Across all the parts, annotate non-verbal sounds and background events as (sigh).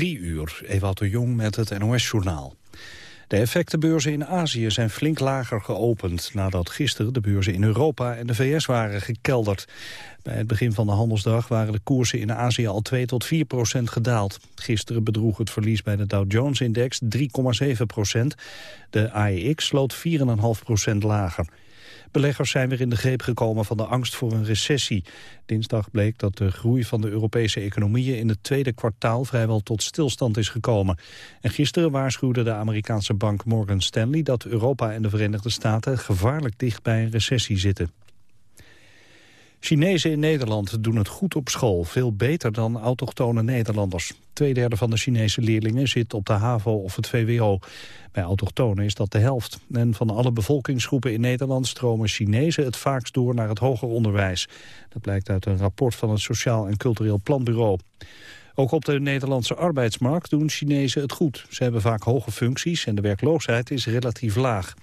Drie uur, Ewout de Jong met het NOS-journaal. De effectenbeurzen in Azië zijn flink lager geopend... nadat gisteren de beurzen in Europa en de VS waren gekelderd. Bij het begin van de handelsdag waren de koersen in Azië al 2 tot 4 procent gedaald. Gisteren bedroeg het verlies bij de Dow Jones-index 3,7 procent. De AEX sloot 4,5 procent lager. Beleggers zijn weer in de greep gekomen van de angst voor een recessie. Dinsdag bleek dat de groei van de Europese economieën in het tweede kwartaal vrijwel tot stilstand is gekomen. En gisteren waarschuwde de Amerikaanse bank Morgan Stanley dat Europa en de Verenigde Staten gevaarlijk dicht bij een recessie zitten. Chinezen in Nederland doen het goed op school, veel beter dan autochtone Nederlanders. Tweederde van de Chinese leerlingen zit op de HAVO of het VWO. Bij autochtonen is dat de helft. En van alle bevolkingsgroepen in Nederland stromen Chinezen het vaakst door naar het hoger onderwijs. Dat blijkt uit een rapport van het Sociaal en Cultureel Planbureau. Ook op de Nederlandse arbeidsmarkt doen Chinezen het goed. Ze hebben vaak hoge functies en de werkloosheid is relatief laag.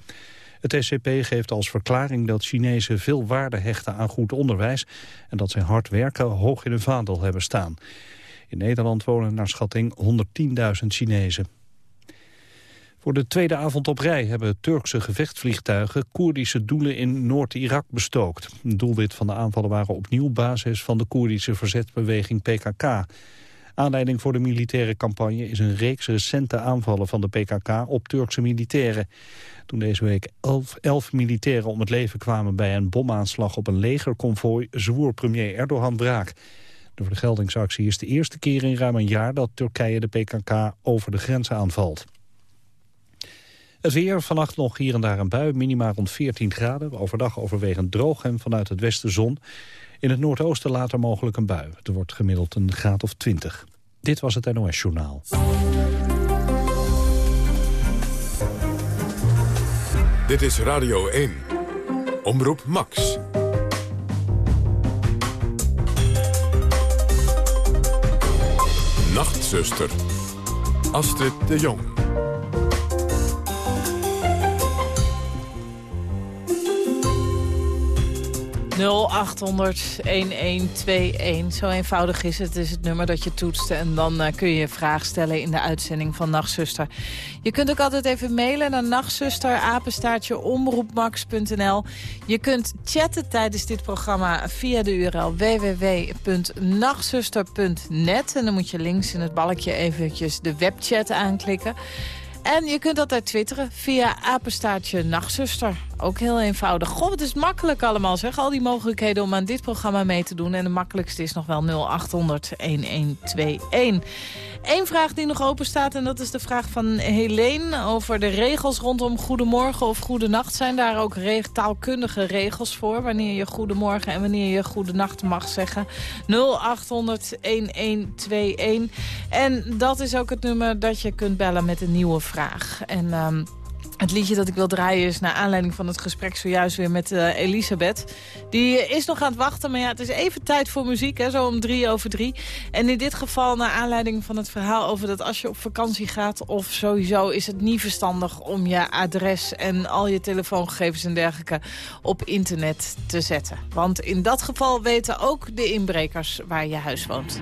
Het SCP geeft als verklaring dat Chinezen veel waarde hechten aan goed onderwijs... en dat zij hard werken hoog in hun vaandel hebben staan. In Nederland wonen naar schatting 110.000 Chinezen. Voor de tweede avond op rij hebben Turkse gevechtsvliegtuigen Koerdische doelen in Noord-Irak bestookt. Doelwit van de aanvallen waren opnieuw basis van de Koerdische verzetsbeweging PKK. Aanleiding voor de militaire campagne is een reeks recente aanvallen van de PKK op Turkse militairen. Toen deze week elf, elf militairen om het leven kwamen bij een bomaanslag op een legerconvooi, zwoer premier Erdogan braak. De vergeldingsactie is de eerste keer in ruim een jaar dat Turkije de PKK over de grens aanvalt. Het weer, vannacht nog hier en daar een bui, minimaal rond 14 graden. Overdag overwegend droog en vanuit het westen zon. In het noordoosten later mogelijk een bui. Het wordt gemiddeld een graad of 20. Dit was het NOS Journaal. Dit is Radio 1. Omroep Max. Nachtzuster. Astrid de Jong. 0800-1121. Zo eenvoudig is het. Het is het nummer dat je toetst. En dan uh, kun je je vraag stellen in de uitzending van Nachtzuster. Je kunt ook altijd even mailen naar nachtzusterapenstaartje Je kunt chatten tijdens dit programma via de URL www.nachtzuster.net. En dan moet je links in het balkje eventjes de webchat aanklikken. En je kunt altijd twitteren via apenstaartje nachtzuster. Ook heel eenvoudig. Goh, het is makkelijk allemaal zeg. Al die mogelijkheden om aan dit programma mee te doen. En de makkelijkste is nog wel 0800 1121. Eén vraag die nog open staat en dat is de vraag van Helene... over de regels rondom goedemorgen of goedenacht. Zijn daar ook taalkundige regels voor... wanneer je goedemorgen en wanneer je goedenacht mag zeggen? 0800-1121. En dat is ook het nummer dat je kunt bellen met een nieuwe vraag. En... Um, het liedje dat ik wil draaien is naar aanleiding van het gesprek zojuist weer met uh, Elisabeth. Die is nog aan het wachten, maar ja, het is even tijd voor muziek, hè, zo om drie over drie. En in dit geval naar aanleiding van het verhaal over dat als je op vakantie gaat... of sowieso is het niet verstandig om je adres en al je telefoongegevens en dergelijke op internet te zetten. Want in dat geval weten ook de inbrekers waar je huis woont.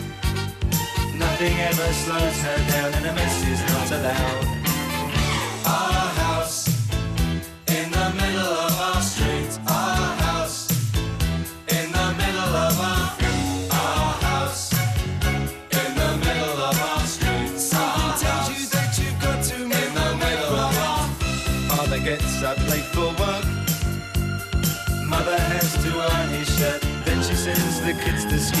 nothing ever slows her down, and a mess is not allowed. Our house in the middle of our street. Our house in the middle of our our house in the middle of our street. Tells you that you've got to make in the middle of our. Father gets up late for work. Mother has to iron his shirt. Then she sends the kids to school.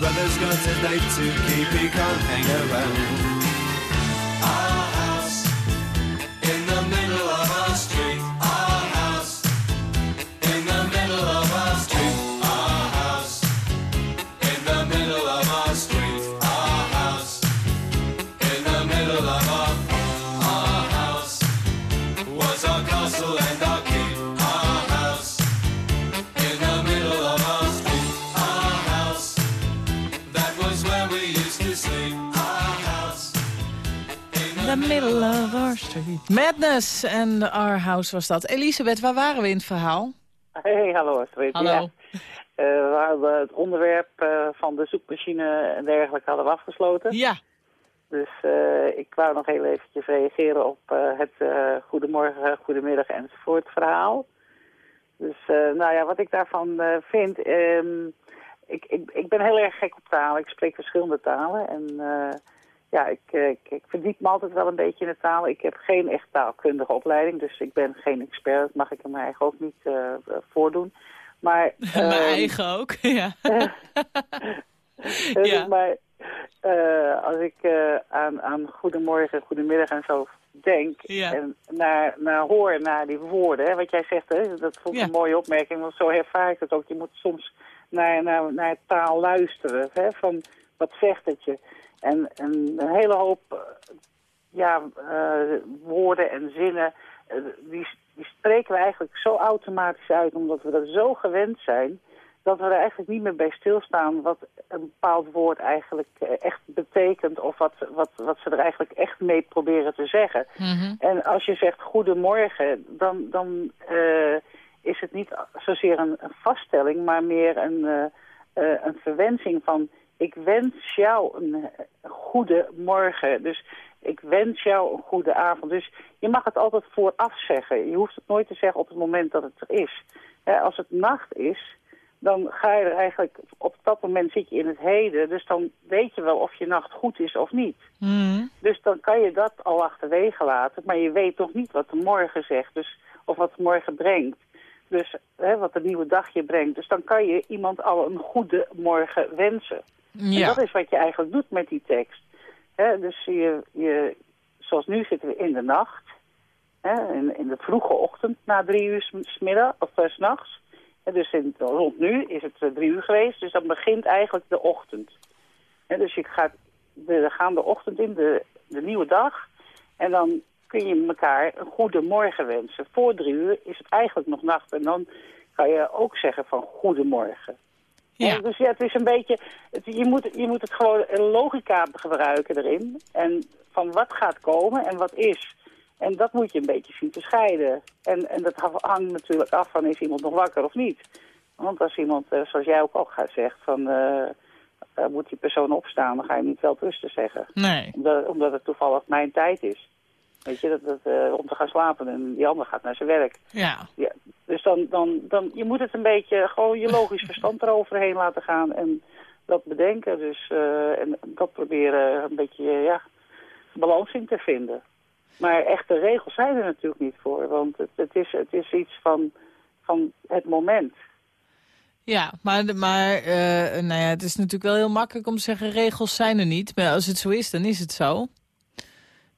Brother's got a date to keep, he can't hang around. Madness en Our House was dat. Elisabeth, waar waren we in het verhaal? Hey, hallo Astrid. Hallo. Ja. Eh, we hadden het onderwerp eh, van de zoekmachine en dergelijke hadden we afgesloten. Ja. Dus eh, ik wou nog heel eventjes reageren op eh, het eh, goedemorgen, goedemiddag enzovoort verhaal. Dus eh, nou ja, wat ik daarvan eh, vind... ehm, ik, ik, ik ben heel erg gek op talen. Ik spreek verschillende talen. En eh, ja, ik, eh, ik, ik verdiep me altijd wel een beetje in de taal. Ik heb geen echt taalkundige opleiding, dus ik ben geen expert. Dat mag ik in mijn eigen ook niet eh, voordoen. Maar, (laughs) Mijn ehm, eigen ook, (laughs) ja. (laughs) dus Ja. Maar eh, als ik eh, aan, aan goedemorgen, goedemiddag en zo denk Ja. en naar, naar hoor, naar die woorden, hè, wat jij zegt, hè, dat vond ik Ja. een mooie opmerking, want zo ervaar ik het ook. Je moet soms naar, naar, naar taal luisteren, hè, van wat zegt het je. En, en een hele hoop eh, ja, eh, woorden en zinnen, eh, die, die spreken we eigenlijk zo automatisch uit, omdat we dat zo gewend zijn, dat we er eigenlijk niet meer bij stilstaan wat een bepaald woord eigenlijk echt betekent, of wat, wat, wat ze er eigenlijk echt mee proberen te zeggen. Mhm. En als je zegt goedemorgen, dan, dan is het niet zozeer een, een vaststelling, maar meer een, een verwensing van ik wens jou een eh, goede morgen. Dus ik wens jou een goede avond. Dus je mag het altijd vooraf zeggen. Je hoeft het nooit te zeggen op het moment dat het er is. Als het nacht is, dan ga je er eigenlijk, op dat moment zit je in het heden. Dus dan weet je wel of je nacht goed is of niet. Mhm. Dus dan kan je dat al achterwege laten. Maar je weet nog niet wat de morgen zegt. Dus, of wat de morgen brengt. Dus hè, wat de nieuwe dag je brengt. Dus dan kan je iemand al een goede morgen wensen. En dat is wat je eigenlijk doet met die tekst. Dus je, je, zoals nu zitten we in de nacht. Hè, in, in de vroege ochtend na drie uur 's- 's middag of uh, s'nachts. Dus in, rond nu is het eh, drie uur geweest. Dus dan begint eigenlijk de ochtend. Hè, dus je gaat de, we gaan de ochtend in, de, de nieuwe dag. En dan kun je elkaar een goede morgen wensen. Voor drie uur is het eigenlijk nog nacht. En dan kan je ook zeggen van goedemorgen. Ja. Dus ja, het is een beetje, het, je, moet, je moet het gewoon een logica gebruiken erin. En van wat gaat komen en wat is. En dat moet je een beetje zien te scheiden. En, en dat ha- hangt natuurlijk af van is iemand nog wakker of niet. Want als iemand, eh, zoals jij ook al gaat zegt, van eh, eh, moet die persoon opstaan, dan ga je niet wel rusten zeggen. Nee. Omdat, omdat het toevallig mijn tijd is. Weet je, dat, dat, eh, om te gaan slapen en die ander gaat naar zijn werk. Ja. Ja, dus dan, dan, dan, je moet het een beetje, gewoon je logisch verstand eroverheen laten gaan en dat bedenken. Dus, eh, en dat proberen een beetje, ja, balans in te vinden. Maar echte regels zijn er natuurlijk niet voor, want het, het, is, het is iets van, van het moment. Ja, maar, maar uh, nou ja, het is natuurlijk wel heel makkelijk om te zeggen... regels zijn er niet. Maar als het zo is, dan is het zo.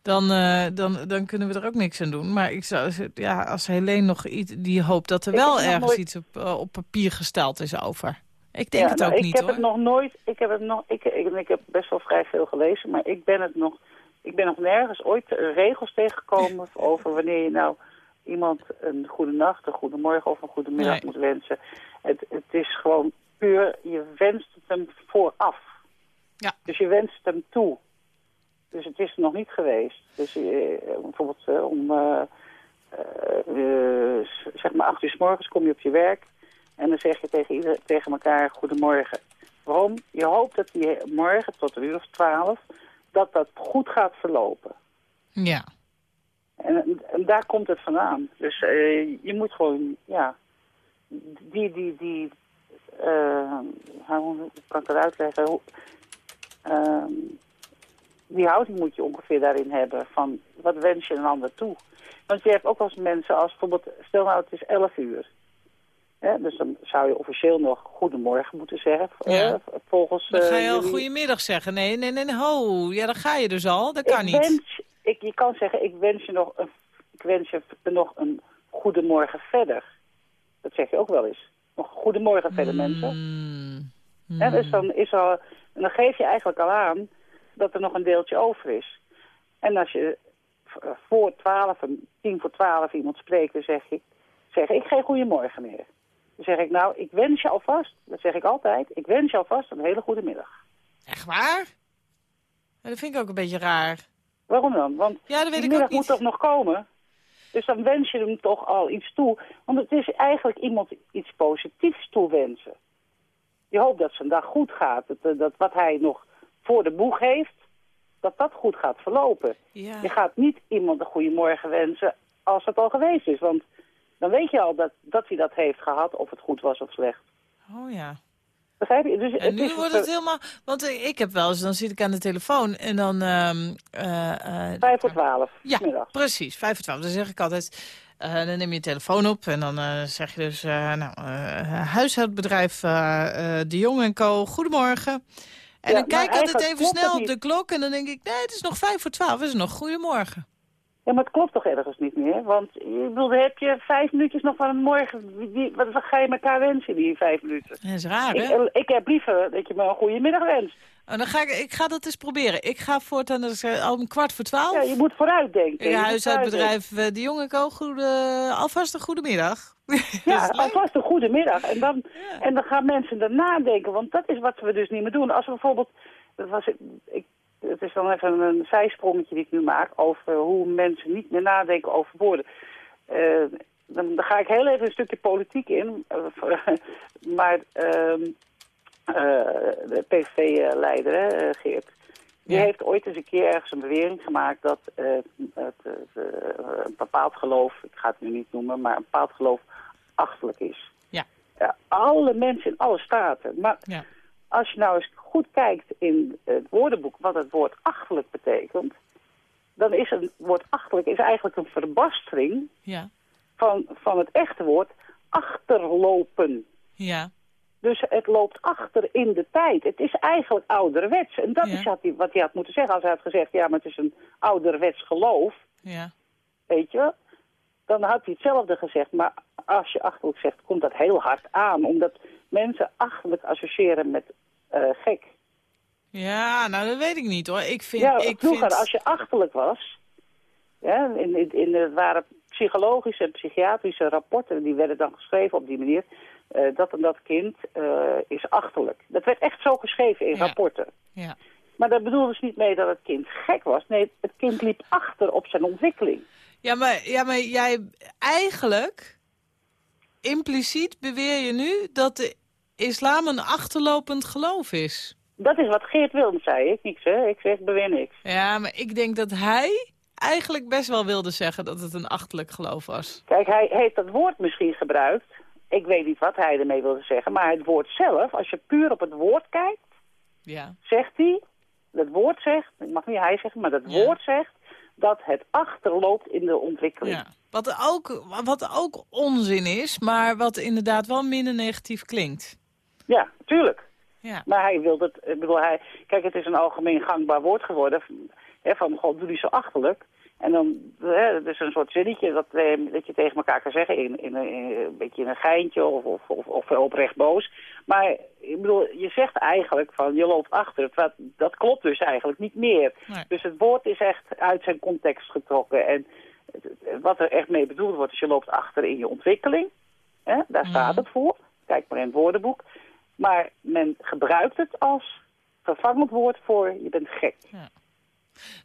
Dan, uh, dan, dan kunnen we er ook niks aan doen. Maar ik zou, ja, als Helene nog iets... die hoopt dat er wel ergens nooit... iets op, uh, op papier gesteld is over. Ik denk ja, het nou, ook ik niet, heb hoor. Het nog nooit, ik, heb het nog, ik, ik, ik heb best wel vrij veel gelezen, maar ik ben het nog... Ik ben nog nergens ooit regels tegengekomen (laughs) over wanneer je nou iemand een goede nacht, een goede morgen of een goede middag Nee. moet wensen. Het, het is gewoon puur, je wenst het hem vooraf. Ja. Dus je wenst het hem toe. Dus het is er nog niet geweest. Dus eh, bijvoorbeeld eh, om, eh, zeg maar, acht uur s morgens kom je op je werk. En dan zeg je tegen, ieder, tegen elkaar goedemorgen. Waarom? Je hoopt dat die morgen tot een uur of twaalf, dat dat goed gaat verlopen. Ja. En, en daar komt het vandaan. Dus je moet gewoon, ja, die, die, die, eh, hoe kan ik het uitleggen? Hoe- ehm, die houding moet je ongeveer daarin hebben van, wat wens je een ander toe? Want je hebt ook als mensen als bijvoorbeeld, stel nou het is 11 uur. Hè, dus dan zou je officieel nog goedemorgen moeten zeggen, Ja. eh, volgens... Dan ga eh, je al jullie- goedemiddag zeggen. Nee, nee, nee, ho. Ja, dan ga je dus al. Dat kan ik niet. Wens, ik, je kan zeggen, ik wens je nog een, ik wens je nog een goedemorgen verder. Dat zeg je ook wel eens. Nog goedemorgen verder, mensen. Mm. Hè, dus dan, is al, en dan geef je eigenlijk al aan dat er nog een deeltje over is. En als je eh, voor twaalf, tien voor twaalf iemand spreekt, dan zeg je, zeg ik geen goedemorgen meer. Dan zeg ik, nou, ik wens je alvast, dat zeg ik altijd, ik wens je alvast een hele goede middag. Echt waar? Dat vind ik ook een beetje raar. Waarom dan? Want Ja, dat weet die middag moet toch nog komen? Dus dan wens je hem toch al iets toe. Want het is eigenlijk iemand iets positiefs toewensen. Je hoopt dat zijn dag goed gaat. Dat, dat wat hij nog voor de boeg heeft, dat dat goed gaat verlopen. Ja. Je gaat niet iemand een goede morgen wensen als het al geweest is. Want dan weet je al dat, dat hij dat heeft gehad, of het goed was of slecht. Oh ja. Begrijp je? Dus En nu is wordt het helemaal... Want eh, ik heb wel eens, dan zit ik aan de telefoon en dan... ehm eh, eh, Vijf voor twaalf, Ja, precies. Vijf voor twaalf. Dan zeg ik altijd... dan neem je je telefoon op en dan zeg je dus... eh nou, huishoudbedrijf De Jong en Co. Goedemorgen. En Ja, dan kijk ik altijd even snel op de klok en dan denk ik... Nee, het is nog vijf voor twaalf. Het is nog goedemorgen. Ja, maar het klopt toch ergens niet meer? Want je bedoel, heb je vijf minuutjes nog van een morgen. Wat, wat ga je elkaar wensen in die vijf minuten? Dat is raar, Ik, hè? eh, ik heb liever dat je me een goede middag wenst. Oh, dan ga ik, ik ga dat eens proberen. Ik ga voortaan dus, al om kwart voor twaalf. Ja, je moet vooruitdenken. Ik Je moet huishoudbedrijf eh, De Jonge Co. Goede, alvast een goede middag. (laughs) Ja, alvast een goede middag. En dan, en dan gaan mensen daarna denken, want dat is wat we dus niet meer doen. Als we bijvoorbeeld, dat was, ik, het is dan even een zijsprongetje die ik nu maak, over hoe mensen niet meer nadenken over woorden. Eh, dan, dan ga ik heel even een stukje politiek in. eh, (laughs) maar ehm, eh, de eh, Geert, die Ja. heeft ooit eens een keer ergens een bewering gemaakt dat het, een bepaald geloof, ik ga het nu niet noemen, maar een bepaald geloof achterlijk is. Ja. Ja, alle mensen in alle staten. Maar Ja. Als je nou eens goed kijkt in het woordenboek wat het woord achterlijk betekent, dan is het woord achterlijk is eigenlijk een verbastering Ja. van, van het echte woord achterlopen. Ja. Dus het loopt achter in de tijd. Het is eigenlijk ouderwets. En dat Ja. is wat hij, wat hij had moeten zeggen. Als hij had gezegd, ja, maar het is een ouderwets geloof, Ja. weet je. Dan had hij hetzelfde gezegd. Maar als je achterlijk zegt, komt dat heel hard aan. Omdat mensen achterlijk associëren met eh, gek. Ja, nou dat weet ik niet hoor. Ik vind... ja, ik vroeger, vind... als je achterlijk was... Ja, in, in, in, het waren psychologische en psychiatrische rapporten... die werden dan geschreven op die manier... eh, dat en dat kind eh, is achterlijk. Dat werd echt zo geschreven in Ja. rapporten. Ja. Maar dat bedoelde dus niet mee dat het kind gek was. Nee, het kind liep achter op zijn ontwikkeling. Ja, maar, ja, maar jij eigenlijk, impliciet beweer je nu dat de islam een achterlopend geloof is. Dat is wat Geert Wilders zei. Ik niks, hè. Ik zeg, beweer niks. Ja, maar ik denk dat hij eigenlijk best wel wilde zeggen dat het een achterlijk geloof was. Kijk, hij heeft dat woord misschien gebruikt. Ik weet niet wat hij ermee wilde zeggen. Maar het woord zelf, als je puur op het woord kijkt, Ja. zegt hij... Dat woord zegt, ik mag niet hij zeggen, maar dat Ja. woord zegt... dat het achterloopt in de ontwikkeling. Ja. Wat, ook, wat ook onzin is, maar wat inderdaad wel minder negatief klinkt. Ja, tuurlijk. Ja. Maar hij wil het, ik bedoel, hij, kijk, het is een algemeen gangbaar woord geworden. Hè, van, god, doe die zo achterlijk. En dan, hè, het is een soort zinnetje dat, eh, dat je tegen elkaar kan zeggen in, in, een- in een beetje in een geintje of, of, of, of oprecht boos. Maar ik bedoel, je zegt eigenlijk van je loopt achter. Terwijl dat klopt dus eigenlijk niet meer. Nee. Dus het woord is echt uit zijn context getrokken. En wat er echt mee bedoeld wordt is je loopt achter in je ontwikkeling. Hè? Daar staat Mhm. het voor. Kijk maar in het woordenboek. Maar men gebruikt het als vervangend woord voor je bent gek.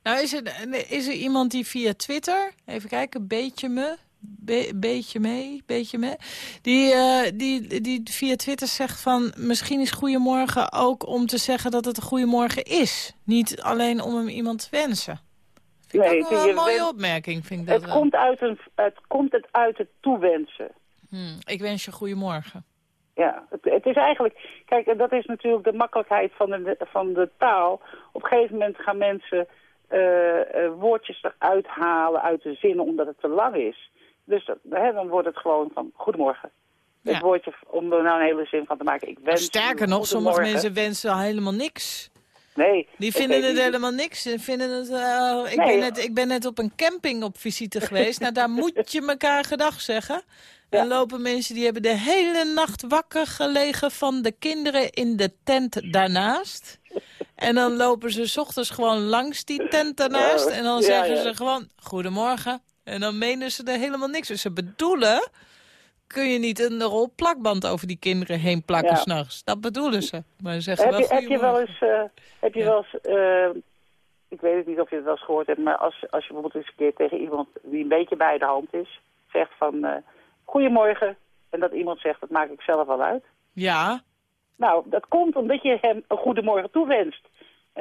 Nou, is er, is er iemand die via Twitter, even kijken, beetje me, be- beetje mee, beetje me, die, eh, die, die via Twitter zegt van misschien is goedemorgen ook om te zeggen dat het een goedemorgen is. Niet alleen om hem iemand te wensen. Vind ik Nee, wel je een mooie wens- opmerking, vind ik dat Het wel. komt, uit een, het komt het uit het toewensen. Hmm, ik wens je goedemorgen. Ja, het, het is eigenlijk... Kijk, en dat is natuurlijk de makkelijkheid van de, van de taal. Op een gegeven moment gaan mensen woordjes eruit halen uit de zinnen omdat het te lang is. Dus dat, hè, dan wordt het gewoon van goedemorgen. Ja. Het woordje, om er nou een hele zin van te maken. Ik wens Sterker nog, sommige mensen wensen helemaal niks. Nee. Die vinden het niet- helemaal niks. Ze vinden het, eh, ik, Nee. ben net, ik ben net op een camping op visite geweest. nou, daar moet je (laughs) elkaar gedag zeggen. En lopen mensen die hebben de hele nacht wakker gelegen van de kinderen in de tent daarnaast. En dan lopen ze 's ochtends gewoon langs die tent daarnaast. En dan zeggen ze gewoon, goedemorgen. En dan menen ze er helemaal niks. Dus ze bedoelen, kun je niet een rol plakband over die kinderen heen plakken Ja. s'nachts. Dat bedoelen ze. Maar ze zeggen Heb wel je, heb je wel eens, eh, heb je wel eens eh, ik weet het niet of je het wel eens gehoord hebt, maar als, als je bijvoorbeeld eens een keer tegen iemand die een beetje bij de hand is, zegt van eh goedemorgen, en dat iemand zegt dat maak ik zelf wel uit. Ja, Nou, dat komt omdat je hem een goedemorgen toewenst.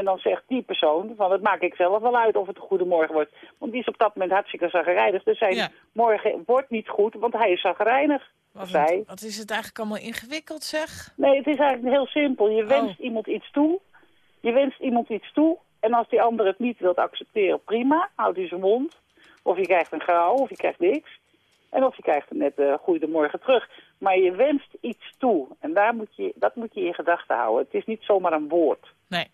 En dan zegt die persoon van dat maak ik zelf wel uit of het een goedemorgen wordt. Want die is op dat moment hartstikke zagrijnig. Dus zijn Ja. morgen wordt niet goed, want hij is zagrijnig. Wat, een- wat is het eigenlijk allemaal ingewikkeld, zeg? Nee, het is eigenlijk heel simpel. Je wenst Oh. iemand iets toe. Je wenst iemand iets toe. En als die ander het niet wilt accepteren, prima. Houdt hij zijn mond. Of je krijgt een grauw, of je krijgt niks. En of je krijgt net uh, goedemorgen terug. Maar je wenst iets toe. En daar moet je, dat moet je in gedachten houden. Het is niet zomaar een woord. Nee.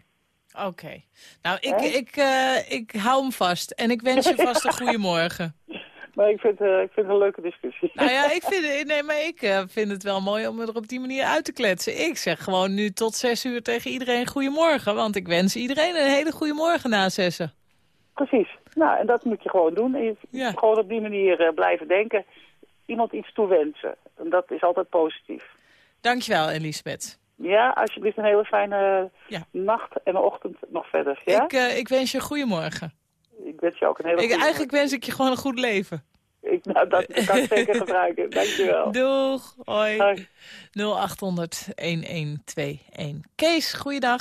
Oké. Nou, ik, Hè? ik, eh, ik hou hem vast. En ik wens je vast een goede morgen. (laughs) Maar ik vind, eh, ik vind het een leuke discussie. Nou ja, ik (laughs) vind, nee, maar ik eh, vind het wel mooi om er op die manier uit te kletsen. Ik zeg gewoon nu tot zes uur tegen iedereen goedemorgen. Want ik wens iedereen een hele goede morgen na zessen. Precies. Nou, en dat moet je gewoon doen. En je Ja. Gewoon op die manier blijven denken. Iemand iets toewensen. En dat is altijd positief. Dankjewel, Elisabeth. Ja, alsjeblieft een hele fijne Ja. nacht en ochtend nog verder. Ja? Ik, eh, ik wens je een goede morgen. Ik wens je ook een hele Ik, goede eigenlijk wens ik je gewoon een goed leven. Ik, nou, dat (laughs) kan ik zeker gebruiken. Dankjewel. Doeg. Hoi. Hoi. 0800 1121. Kees, goeiedag.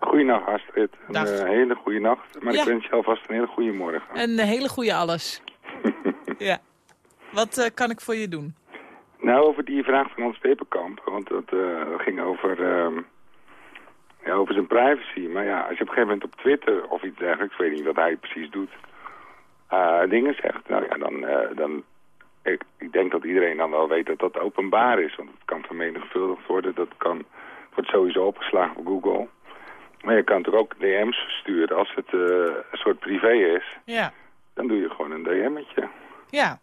Goeienacht Astrid. Een Dag. eh, hele goede nacht. Maar Ja. ik wens je alvast een hele goede morgen. Een hele goede alles. (laughs) ja. Wat eh, kan ik voor je doen? Nou, over die vraag van Hans Peperkamp. Want dat eh, ging over, ehm, ja, over zijn privacy. Maar ja, als je op een gegeven moment op Twitter of iets dergelijks... ik weet niet wat hij precies doet... eh, dingen zegt, nou ja, dan... eh, dan ik, ik denk dat iedereen dan wel weet dat dat openbaar is. Want het kan vermenigvuldigd worden. Dat kan, wordt sowieso opgeslagen op Google. Maar je kan natuurlijk ook DM's versturen als het een soort privé is. Ja. Dan doe je gewoon een DM'tje. Ja.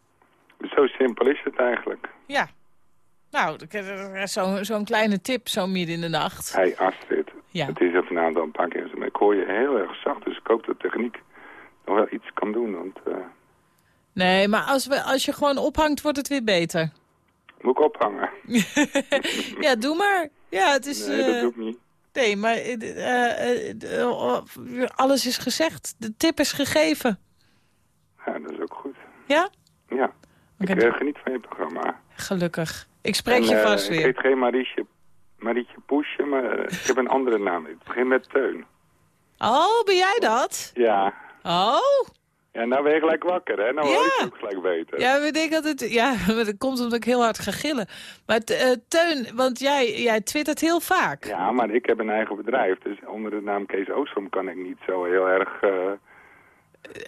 Dus zo simpel is het eigenlijk. Ja. Nou, eh, zo- zo'n kleine tip zo midden in de nacht. Hey Astrid, Ja. het is er vanavond al een paar keer. Maar ik hoor je heel erg zacht, dus ik hoop dat techniek nog wel iets kan doen. Want eh, Nee, maar als, we, als je gewoon ophangt, wordt het weer beter. moet ik ophangen? (laughs) ja, doe maar. Ja, het is... Nee, eh, dat doe ik niet. Nee, maar eh, eh, eh, eh, alles is gezegd. De tip is gegeven. Ja, dat is ook goed. Ja? Ja, Oké, ik eh, geniet van je programma. Gelukkig. Ik spreek En, je eh, vast Ik weer. heet geen Marietje, Marietje Poesje, maar eh, ik heb een andere naam. Het begint met Teun. Oh, ben jij dat? Ja. Oh? Ja, nou ben je gelijk wakker, hè? Nou Ja. ik je ook gelijk beter. Ja, we denken dat het... Ja, (laughs) maar dat komt omdat ik heel hard ga gillen. Maar eh, Teun, want jij, jij twittert heel vaak. Ja, maar ik heb een eigen bedrijf. Dus onder de naam Kees Oostrom kan ik niet zo heel erg...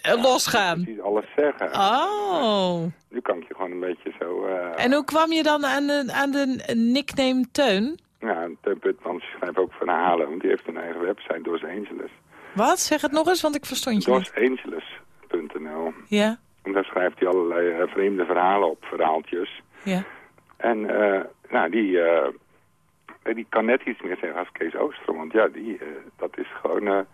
Eh, Losgaan. precies alles zeggen. Oh. Nu kan ik je gewoon een beetje zo... eh En hoe kwam je dan aan de, aan de nickname Teun? Ja, Teun Putmans schrijft ook verhalen, want die heeft een eigen website, Dos Angeles. Wat? Zeg het nog eens, want ik verstond je niet. Dosangeles.nl. Ja, En daar schrijft hij allerlei eh, vreemde verhalen op, verhaaltjes. ja. En nou, die, die kan net iets meer zeggen als Kees Ooster, want ja, die, dat is gewoon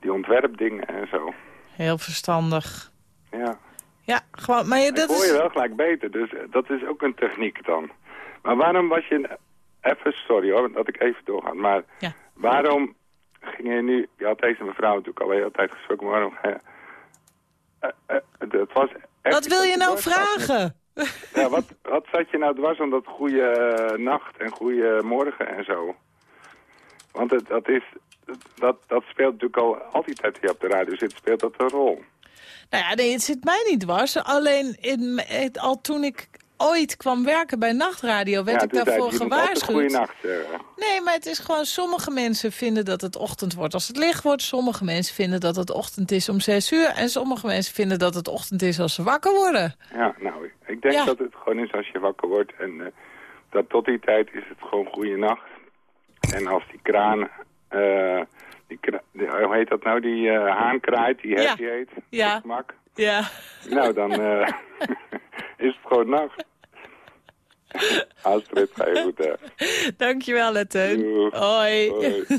die ontwerpdingen en zo. Heel verstandig. Ja, Ja, gewoon, maar je, ik dat hoor je is... wel gelijk beter, dus eh, dat is ook een techniek dan. Maar waarom was je... Even, sorry hoor, dat ik even doorga, maar Ja. waarom ging je nu... Je had deze mevrouw natuurlijk al de hele tijd gesproken, maar waarom ga je... eh, eh, het was echt Wat wil je nou vragen? Ja, wat, wat zat je nou dwars om dat goede nacht en goede morgen en zo? Want het, dat, is, dat, dat speelt natuurlijk al, al die tijd die je op de radio zit, speelt dat een rol. Nou ja, nee, het zit mij niet dwars. Alleen in, het, al toen ik ooit kwam werken bij Nachtradio, werd ja, ik daarvoor altijd gewaarschuwd. nacht. Nee, maar het is gewoon, sommige mensen vinden dat het ochtend wordt als het licht wordt. Sommige mensen vinden dat het ochtend is om zes uur. En sommige mensen vinden dat het ochtend is als ze wakker worden. Ja, nou, ik denk Ja. dat het gewoon is als je wakker wordt. En eh, dat tot die tijd is het gewoon goede nacht. En als die kraan, eh, die hoe heet dat nou, die eh, haan kraait, die Ja. heet, Ja. gemak. Ja. Nou, dan eh, (laughs) (laughs) is het gewoon nacht. Astrid, ga je goed. Dankjewel. Doeg. Hoi. Hoi. (laughs)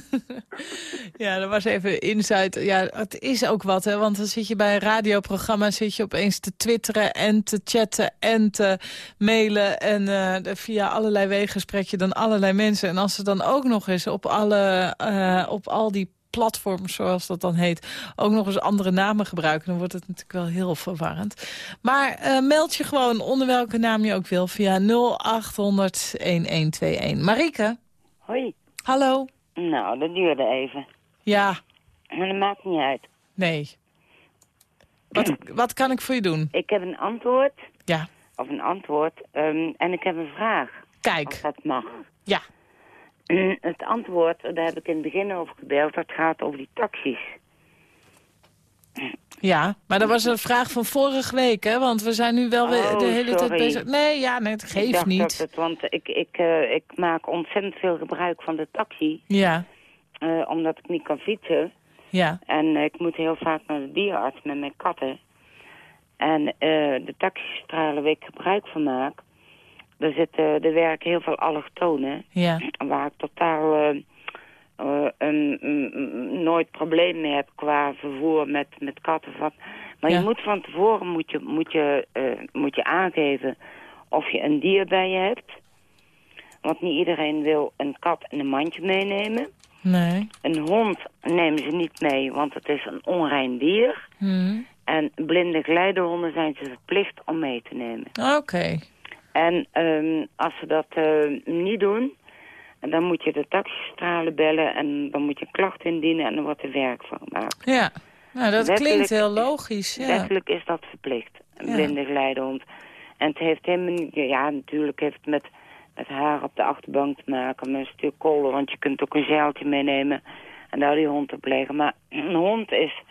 Ja, dat was even insight. Ja, het is ook wat, hè. Want dan zit je bij een radioprogramma... zit je opeens te twitteren en te chatten en te mailen. En eh, via allerlei wegen spreek je dan allerlei mensen. En als ze dan ook nog eens op, alle, eh, op al die platforms, zoals dat dan heet... ook nog eens andere namen gebruiken... dan wordt het natuurlijk wel heel verwarrend. Maar eh, meld je gewoon onder welke naam je ook wil... via 0800-1121. Marieke, Hoi. hallo? Nou, dat duurde even. Ja, Maar dat maakt niet uit. nee. Wat, wat kan ik voor je doen? Ik heb een antwoord, Ja, of een antwoord, ehm, en ik heb een vraag. Als kijk. dat mag. Ja, Het antwoord, daar heb ik in het begin over gebeld, dat gaat over die taxis. ja. Maar dat was een vraag van vorige week, hè? Want we zijn nu wel weer Oh, de hele tijd bezig. Nee, ja, nee, het geeft niet. Dat het, want ik, ik, eh, ik maak ontzettend veel gebruik van de taxi, Ja, eh, omdat ik niet kan fietsen. ja, En eh, ik moet heel vaak naar de dierenarts met mijn katten. En de taxistralen waar ik gebruik van maak, daar, zitten, er werken heel veel allochtonen. ja. waar ik totaal eh, eh, een- nooit problemen mee heb qua vervoer met, met katten. Van. Maar Ja. je moet van tevoren moet je, moet, je, eh, moet je aangeven of je een dier bij je hebt. Want niet iedereen wil een kat en een mandje meenemen. Nee. Een hond nemen ze niet mee, want het is een onrein dier. Hm. En blinde geleidehonden zijn ze verplicht om mee te nemen. Oké. En ehm, als ze dat eh, niet doen, dan moet je de taxistralen bellen en dan moet je klacht indienen en dan wordt er werk van gemaakt. Ja. Nou, dat Wettelijk- klinkt heel logisch. Ja. Wettelijk is dat verplicht, een Ja. blinde geleidehond. En het heeft helemaal ja natuurlijk heeft het met, met haar op de achterbank te maken, met een stuk kolen, want je kunt ook een zeiltje meenemen en daar die hond op leggen. Maar een hond is,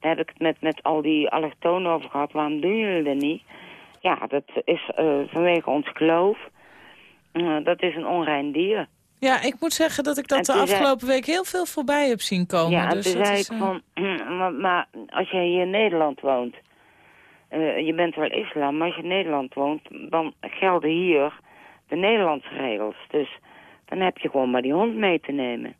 daar heb ik het met, met al die allochtonen over gehad, waarom doen jullie dat niet? Ja, dat is eh, vanwege ons geloof. Eh, dat is een onrein dier. Ja, ik moet zeggen dat ik dat de afgelopen week heel veel voorbij heb zien komen. ja, dus toen dat zei is, ik eh, van, (clears throat) maar, maar als jij hier in Nederland woont, je bent wel islam, maar als je in Nederland woont, dan gelden hier de Nederlandse regels. Dus dan heb je gewoon maar die hond mee te nemen.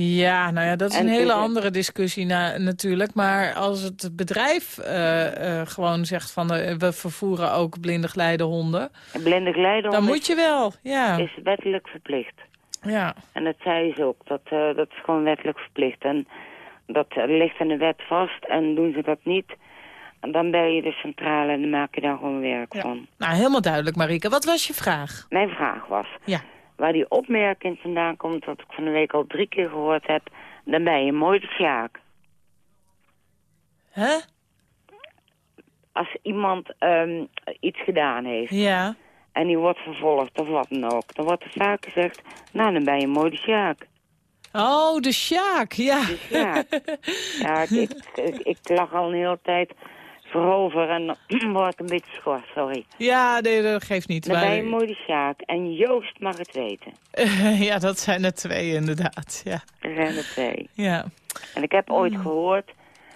Ja, nou ja, dat is En een hele andere discussie na, natuurlijk. Maar als het bedrijf eh, gewoon zegt van eh, we vervoeren ook blinde geleidehonden, Een blinde dan moet je wel. Ja, is wettelijk verplicht. ja. En dat zei ze ook, dat, dat is gewoon wettelijk verplicht. En dat ligt in de wet vast en doen ze dat niet... dan bel je de centrale en dan maak je daar gewoon werk Ja. van. Nou, helemaal duidelijk, Marike. Wat was je vraag? Mijn vraag was, Ja. Waar die opmerking vandaan komt... wat ik van de week al drie keer gehoord heb... dan ben je mooi de sjaak. Hè? Als iemand ehm, iets gedaan heeft Ja. en die wordt vervolgd of wat dan ook... dan wordt er vaak gezegd, nou, dan ben je mooi de sjaak. Oh, de Sjaak, ja. De Sjaak. ja, ik, ik, ik, ik lag al een hele tijd voorover en dan (clears throat) word ik een beetje schor, sorry. Ja, nee, dat geeft niet. Dan maar- ben je mooi de Sjaak. En Joost mag het weten. (laughs) ja, dat zijn er twee inderdaad, ja. Er zijn er twee. ja. En ik heb ooit gehoord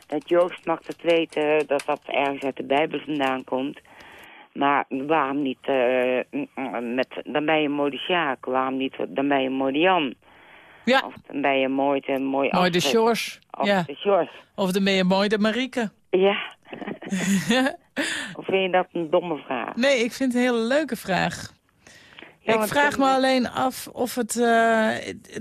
dat Joost mag het weten dat dat ergens uit de Bijbel vandaan komt. Maar waarom niet, eh, mm, met, dan ben je mooi de Sjaak. Waarom niet, dan ben je de Jan. Ja, Of dan ben je mooi de, mooi mooi de. Sjors. Of Ja. de Sjors. Of de ben je mooi de Marieke. Ja. (laughs) of vind je dat een domme vraag? Nee, ik vind het een hele leuke vraag. Ja, ik vraag me dan- alleen af of het... eh,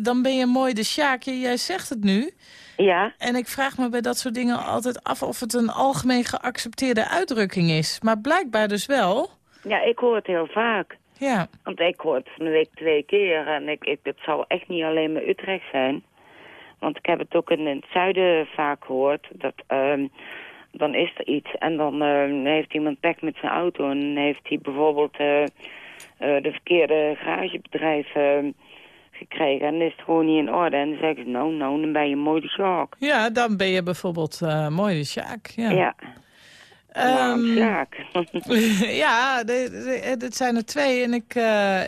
dan ben je mooi de Sjaak. Jij zegt het nu. Ja, En ik vraag me bij dat soort dingen altijd af of het een algemeen geaccepteerde uitdrukking is. Maar blijkbaar dus wel. ja, ik hoor het heel vaak. Ja. Want ik hoor het van de week twee keer. En ik, ik, het zal echt niet alleen maar Utrecht zijn. Want ik heb het ook in het zuiden vaak gehoord. Dat, ehm, dan is er iets en dan ehm, heeft iemand pech met zijn auto. En heeft hij bijvoorbeeld eh, eh, de verkeerde garagebedrijf ehm, gekregen. En is het gewoon niet in orde. En dan zeggen ze, nou, nou, dan ben je mooi de shark. Ja, dan ben je bijvoorbeeld eh, mooi de Sjaak. Ja. Ja, sjaak? (laughs) ja, dit zijn er twee en ik,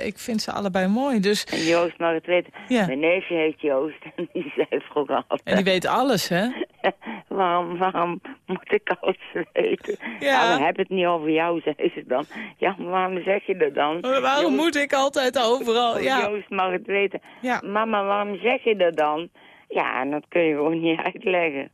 ik vind ze allebei mooi. Dus, en Joost mag het weten. Ja. Mijn neefje heet Joost. (laughs) En die zei vroeger altijd... en die weet alles, hè? (laughs) waarom, waarom moet ik alles weten? Ja. we hebben het niet over jou, zei ze dan. Ja, maar waarom zeg je dat dan? Waarom Joost- moet ik altijd overal? Ja, Joost mag het weten. Ja. Mama, waarom zeg je dat dan? Ja, en dat kun je gewoon niet (laughs) uitleggen.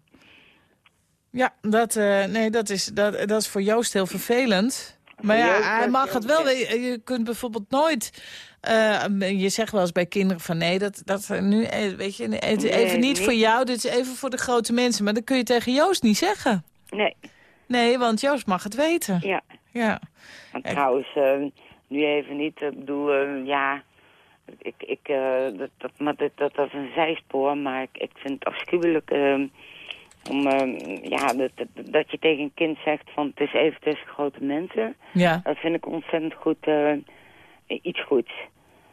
ja dat, eh, nee, dat, is, dat, dat is voor Joost heel vervelend. Maar ja, hij mag het wel. je kunt bijvoorbeeld nooit... eh, je zegt wel eens bij kinderen van nee, dat, dat nu, eh, weet je, Nee, even niet voor jou, dit is even voor de grote mensen. Maar dat kun je tegen Joost niet zeggen. Nee, Nee, want Joost mag het weten. ja. Ja. En Eh. trouwens, eh, nu even niet, ik bedoel, eh, ja... Ik, ik, eh, dat, dat, maar dat, dat, is een zijspoor, maar ik, ik vind het afschuwelijk... eh, om, eh, ja, dat, dat, dat je tegen een kind zegt van het is even tussen grote mensen. Ja. Dat vind ik ontzettend goed, eh, iets goeds.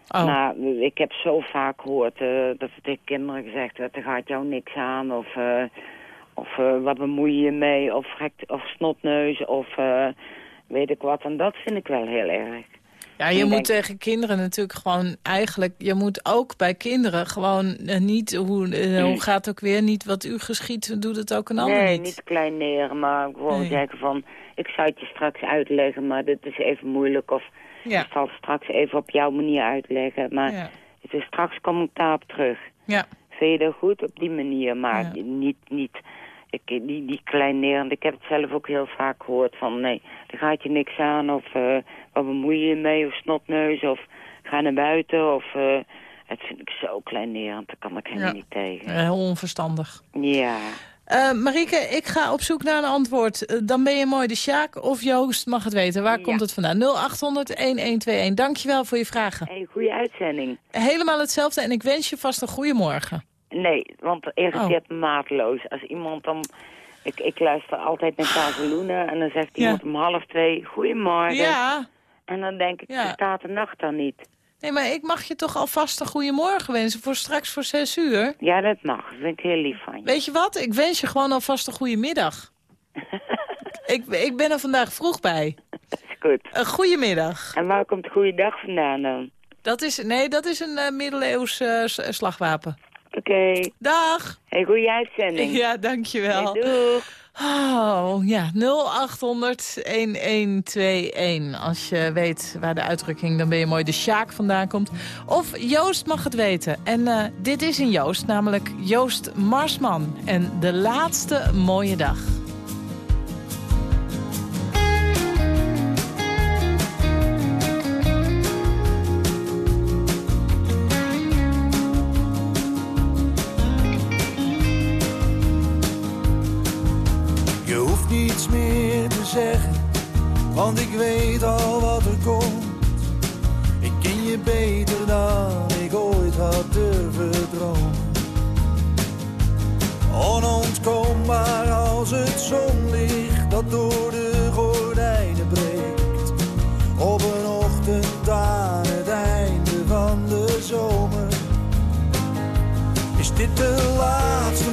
Oh. Maar ik heb zo vaak gehoord eh, dat er tegen kinderen gezegd werd, er gaat jou niks aan. Of, eh, of eh, wat bemoei je je mee? Of, of snotneus, of weet ik wat. En dat vind ik wel heel erg. Ja, je moet denk- tegen kinderen natuurlijk gewoon eigenlijk... Je moet ook bij kinderen gewoon niet... Hoe, hoe (clears throat) gaat het ook weer? Niet wat u geschiet, doet het ook een ander nee, niet. niet kleineren, maar gewoon Nee. zeggen van... ik zou het je straks uitleggen, maar dit is even moeilijk. Of Ja. ik zal straks even op jouw manier uitleggen. Maar Ja. het is straks kom ik daarop terug. Ja. Vind je dat goed op die manier, maar Ja. niet, niet ik, die, die kleinerend. Ik heb het zelf ook heel vaak gehoord van nee, er gaat je niks aan of eh, wat bemoei je je mee of snotneus of ga naar buiten of eh, het vind ik zo kleinerend, daar kan ik helemaal Ja. niet tegen. Heel onverstandig. Ja, Eh Marieke, ik ga op zoek naar een antwoord. Eh, dan ben je mooi de Sjaak of Joost mag het weten. Waar Ja. komt het vandaan? 0800-1121. Dankjewel voor je vragen. hey, goede uitzending. Helemaal hetzelfde en ik wens je vast een goede morgen. Nee, want irriteert Oh. me maatloos. Als iemand dan... Ik, ik luister altijd naar Kazeloenen en dan zegt iemand om half twee... Goedemorgen. Ja, En dan denk ik, Ja. bestaat de nacht dan niet? Nee, maar ik mag je toch alvast een goede morgen wensen voor straks voor zes uur. Ja, dat mag. Dat vind ik heel lief van je. Weet je wat? Ik wens je gewoon alvast een goede middag. (laughs) ik, ik ben er vandaag vroeg bij. Dat is goed. Een goede middag. En waar komt goede dag vandaan dan? Dat is, nee, dat is een eh, middeleeuws eh, slagwapen. Oké. Dag. Hey, goede uitzending. Ja, dankjewel. Hey, doeg. Oh, ja, 0800-1121. Als je weet waar de uitdrukking dan ben je mooi de Sjaak vandaan komt. Of Joost mag het weten. En eh, dit is een Joost, namelijk Joost Marsman. En de laatste mooie dag. Niets meer te zeggen, want ik weet al wat er komt. Ik ken je beter dan ik ooit had durven dromen. Onontkoombaar als het zonlicht dat door de gordijnen breekt. Op een ochtend aan het einde van de zomer. Is dit de laatste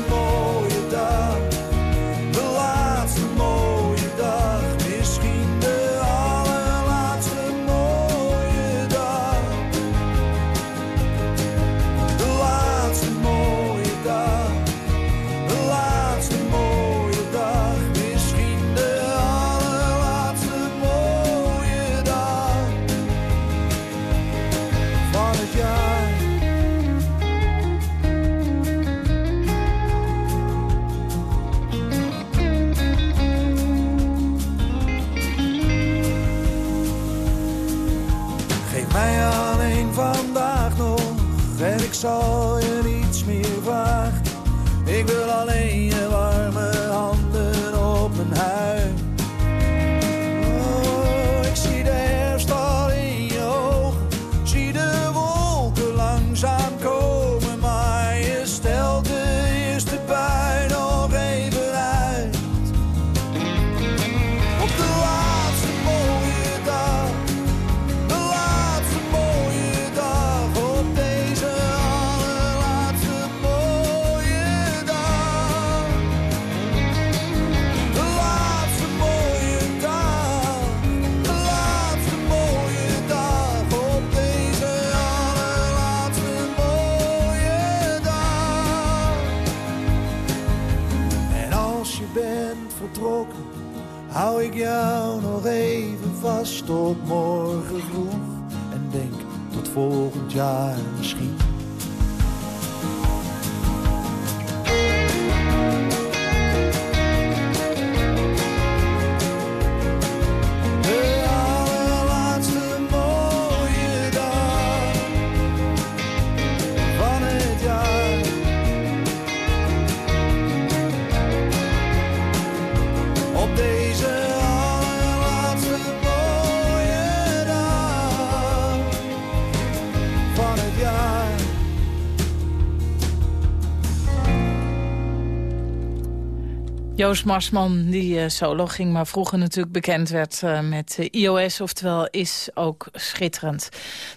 Joost Marsman, die eh, solo ging, maar vroeger natuurlijk bekend werd eh, met eh, iOS, oftewel is ook schitterend.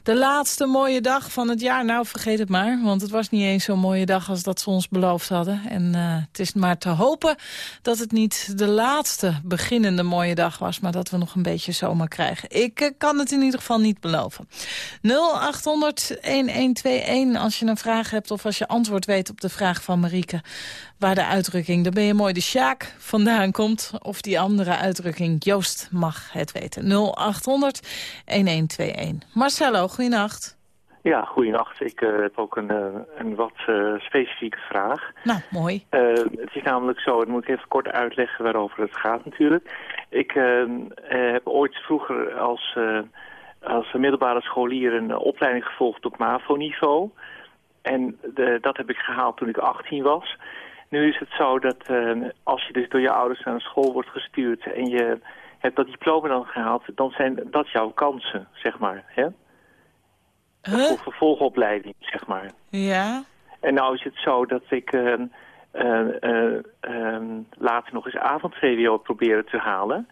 De laatste mooie dag van het jaar, nou vergeet het maar, want het was niet eens zo'n mooie dag als dat ze ons beloofd hadden. En het is maar te hopen dat het niet de laatste beginnende mooie dag was, maar dat we nog een beetje zomer krijgen. Ik kan het in ieder geval niet beloven. 0800-1121 als je een vraag hebt of als je antwoord weet op de vraag van Marieke waar de uitdrukking, dan ben je mooi de Sjaak vandaan komt. Of die andere uitdrukking, Joost mag het weten. 0800-1121. Marcelo, goeienacht. Ja, goeienacht. Ik eh, heb ook een, eh, een wat eh, specifieke vraag. Nou, mooi. Het is namelijk zo, dat moet ik even kort uitleggen waarover het gaat natuurlijk. Ik eh, eh, heb ooit vroeger als, als middelbare scholier een opleiding gevolgd op MAVO-niveau. En de, dat heb ik gehaald toen ik 18 was. Nu is het zo dat eh, als je dus door je ouders naar school wordt gestuurd... en je hebt dat diploma dan gehaald, dan zijn dat jouw kansen, zeg maar. Hè? Huh? Voor vervolgopleiding, zeg maar. Ja? En nou is het zo dat ik eh, eh, eh, later nog eens avond-VWO proberen te halen.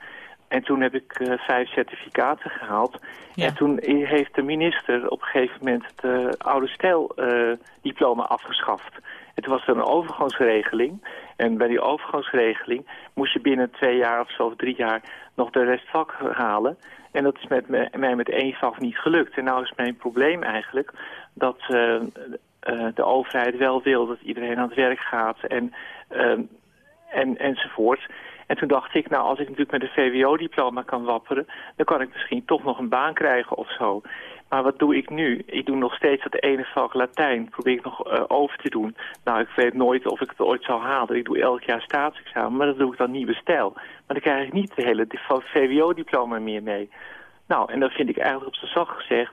En toen heb ik eh, vijf certificaten gehaald. Ja. En toen heeft de minister op een gegeven moment het eh, oude stijl-diploma afgeschaft. Het was een overgangsregeling. En bij die overgangsregeling moest je binnen twee jaar of zo, of drie jaar, nog de rest vak halen. En dat is met me, mij met één vak niet gelukt. En nou is mijn probleem eigenlijk dat eh, eh, de overheid wel wil dat iedereen aan het werk gaat en, ehm, en, enzovoort. En toen dacht ik, nou als ik natuurlijk met een VWO-diploma kan wapperen, dan kan ik misschien toch nog een baan krijgen of zo. Maar wat doe ik nu? Ik doe nog steeds dat ene vak Latijn. Probeer ik nog eh, over te doen. Nou, ik weet nooit of ik het ooit zal halen. Ik doe elk jaar staatsexamen, maar dat doe ik dan nieuwe stijl. Maar dan krijg ik niet de hele VWO-diploma meer mee. Nou, en dan vind ik eigenlijk op zijn zacht gezegd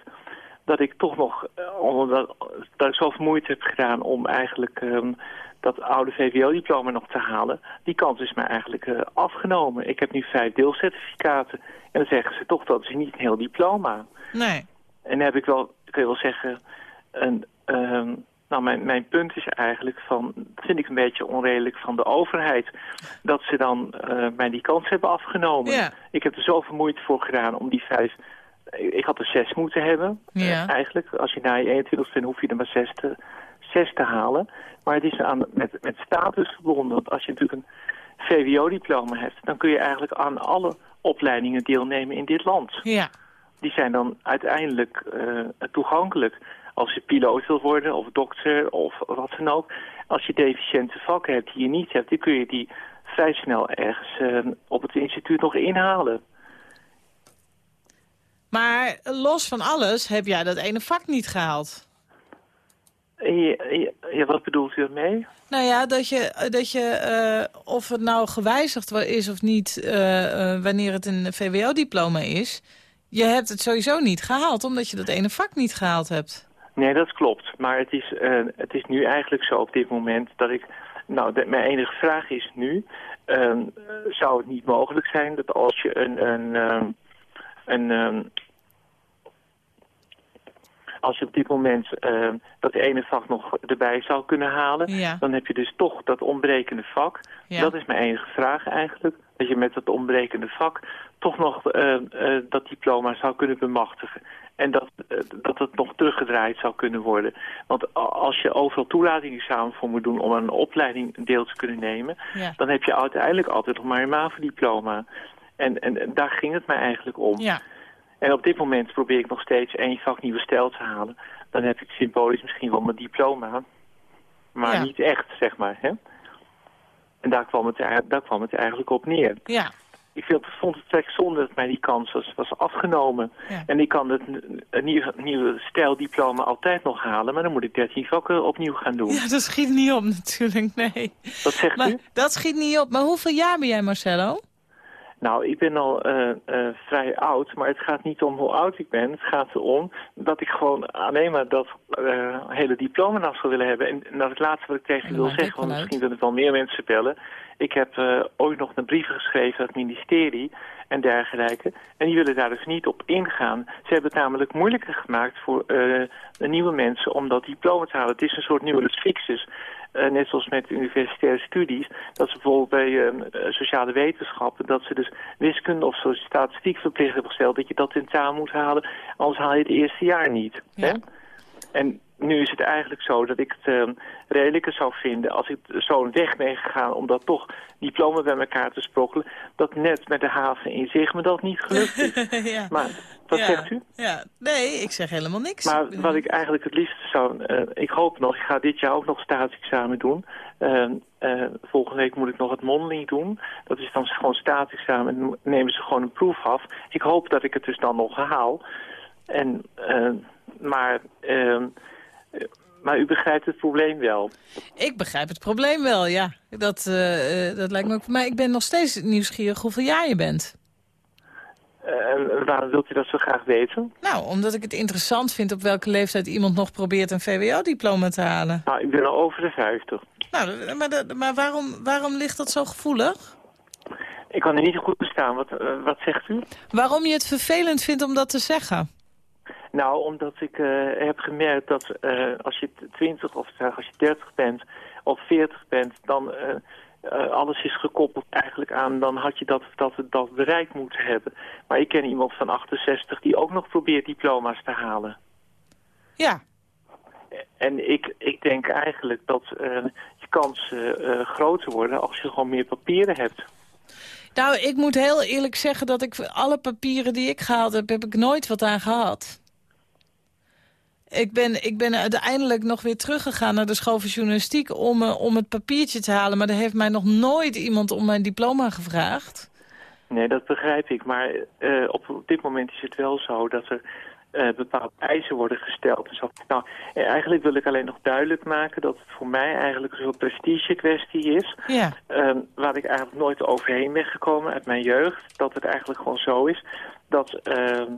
dat ik toch nog, eh, omdat dat ik zoveel moeite heb gedaan om eigenlijk ehm, dat oude VWO-diploma nog te halen, die kans is mij eigenlijk eh, afgenomen. Ik heb nu vijf deelcertificaten en dan zeggen ze toch dat is niet een heel diploma. Nee. En dan heb ik wel, kun je wel zeggen, een, ehm, nou mijn, mijn punt is eigenlijk van, dat vind ik een beetje onredelijk van de overheid, dat ze dan eh, mij die kans hebben afgenomen. Ja. Ik heb er zoveel moeite voor gedaan om die vijf, ik had er zes moeten hebben, Ja. eh, eigenlijk. Als je na je 21 bent, hoef je er maar zes te, zes te halen. Maar het is aan, met, met status verbonden. Want als je natuurlijk een VWO-diploma hebt... dan kun je eigenlijk aan alle opleidingen deelnemen in dit land. Ja. Die zijn dan uiteindelijk eh, toegankelijk. Als je piloot wil worden of dokter of wat dan ook. Als je deficiënte vakken hebt die je niet hebt... dan kun je die vrij snel ergens eh, op het instituut nog inhalen. Maar los van alles heb jij dat ene vak niet gehaald. Ja, ja, ja, wat bedoelt u ermee? Nou ja, dat je, dat je eh, of het nou gewijzigd is of niet... wanneer het een VWO-diploma is... je hebt het sowieso niet gehaald... omdat je dat ene vak niet gehaald hebt. Nee, dat klopt. Maar het is, eh, het is nu eigenlijk zo op dit moment dat ik... Nou, de, mijn enige vraag is nu... ehm, zou het niet mogelijk zijn dat als je een... een, ehm, een ehm, als je op dit moment dat ene vak nog erbij zou kunnen halen... Ja. dan heb je dus toch dat ontbrekende vak. Ja. Dat is mijn enige vraag eigenlijk. Dat je met dat ontbrekende vak toch nog eh, eh, dat diploma zou kunnen bemachtigen. En dat, eh, dat het nog teruggedraaid zou kunnen worden. Want als je overal toelatingsexamen voor moet doen om aan een opleiding deel te kunnen nemen... Ja. dan heb je uiteindelijk altijd nog maar een MAVO-diploma. En, en, en daar ging het mij eigenlijk om. Ja. En op dit moment probeer ik nog steeds één vak nieuwe stijl te halen. Dan heb ik symbolisch misschien wel mijn diploma. Maar Ja. niet echt, zeg maar. Hè? En daar kwam, het, daar kwam het eigenlijk op neer. Ja. Ik vond het echt zonde dat mij die kans was, was afgenomen. Ja. En ik kan het een nieuwe, nieuwe stijldiploma altijd nog halen... maar dan moet ik 13 vakken opnieuw gaan doen. ja, dat schiet niet op natuurlijk, nee. Wat zegt Maar u? dat schiet niet op. Maar hoeveel jaar ben jij, Marcelo? Nou, ik ben al eh, eh, vrij oud, maar het gaat niet om hoe oud ik ben. Het gaat erom dat ik gewoon alleen maar dat eh, hele diploma af zou willen hebben. En nou, het laatste wat ik tegen wil zeggen, want misschien willen wel meer mensen bellen. Ik heb eh, ooit nog een brieven geschreven aan het ministerie en dergelijke. En die willen daar dus niet op ingaan. Ze hebben het namelijk moeilijker gemaakt voor eh, nieuwe mensen om dat diploma te halen. Het is een soort numerus fixus. Eh, net zoals met universitaire studies, dat ze bijvoorbeeld bij eh, sociale wetenschappen, dat ze dus wiskunde of statistiek verplicht hebben gesteld, dat je dat tentamen moet halen, anders haal je het eerste jaar niet. Ja. Hè? En nu is het eigenlijk zo dat ik het eh, redelijker zou vinden als ik zo'n weg ben gegaan om dat toch diploma bij elkaar te sprokkelen, dat net met de haven in zich me dat niet gelukt is. (laughs) ja. Maar wat ja. zegt u? Ja. Nee, ik zeg helemaal niks. Maar wat ik eigenlijk het liefst zou... eh, ik hoop nog, ik ga dit jaar ook nog staatsexamen doen. Eh, eh, volgende week moet ik nog het mondeling doen. Dat is dan gewoon staatsexamen. En dan nemen ze gewoon een proef af. Ik hoop dat ik het dus dan nog haal. En, eh, maar, maar u begrijpt het probleem wel. Ik begrijp het probleem wel, ja. Dat, eh, eh, dat lijkt me ook... Maar ik ben nog steeds nieuwsgierig hoeveel jaar je bent. Eh, waarom wilt u dat zo graag weten? Nou, omdat ik het interessant vind op welke leeftijd iemand nog probeert een VWO-diploma te halen. Nou, ik ben al over de 50. Nou, maar, maar waarom, waarom ligt dat zo gevoelig? Ik kan er niet goed bestaan. Wat, wat zegt u? Waarom je het vervelend vindt om dat te zeggen? Nou, omdat ik eh, heb gemerkt dat eh, als je 20 of zeg, als je 30 bent of 40 bent, dan eh, eh, alles is gekoppeld eigenlijk aan, dan had je dat, dat, dat bereikt moeten hebben. Maar ik ken iemand van 68 die ook nog probeert diploma's te halen. Ja, En ik, ik denk eigenlijk dat eh, je kansen eh, groter worden als je gewoon meer papieren hebt. nou, ik moet heel eerlijk zeggen dat ik alle papieren die ik gehaald heb, heb ik nooit wat aan gehad. Ik ben, ik ben uiteindelijk nog weer teruggegaan naar de school van journalistiek om, eh, om het papiertje te halen. Maar er heeft mij nog nooit iemand om mijn diploma gevraagd. Nee, dat begrijp ik. Maar eh, op, dit moment is het wel zo dat er eh, bepaalde eisen worden gesteld. Zo. Nou, eigenlijk wil ik alleen nog duidelijk maken dat het voor mij eigenlijk een soort prestige kwestie is. Ja, Ehm, waar ik eigenlijk nooit overheen ben gekomen uit mijn jeugd. Dat het eigenlijk gewoon zo is dat, ehm,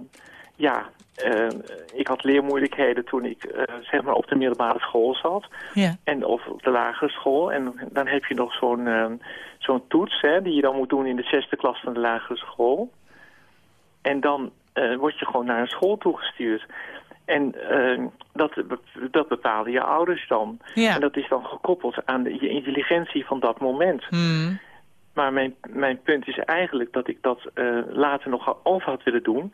ja, ehm, ik had leermoeilijkheden toen ik eh, zeg maar op de middelbare school zat. ja, En of op de lagere school. En dan heb je nog zo'n ehm, zo'n toets hè, die je dan moet doen in de zesde klas van de lagere school. En dan eh, word je gewoon naar een school toegestuurd. En dat, dat bepalen je ouders dan. ja. En dat is dan gekoppeld aan de, je intelligentie van dat moment. Hmm. Maar mijn, mijn punt is eigenlijk dat ik dat eh, later nog over had willen doen.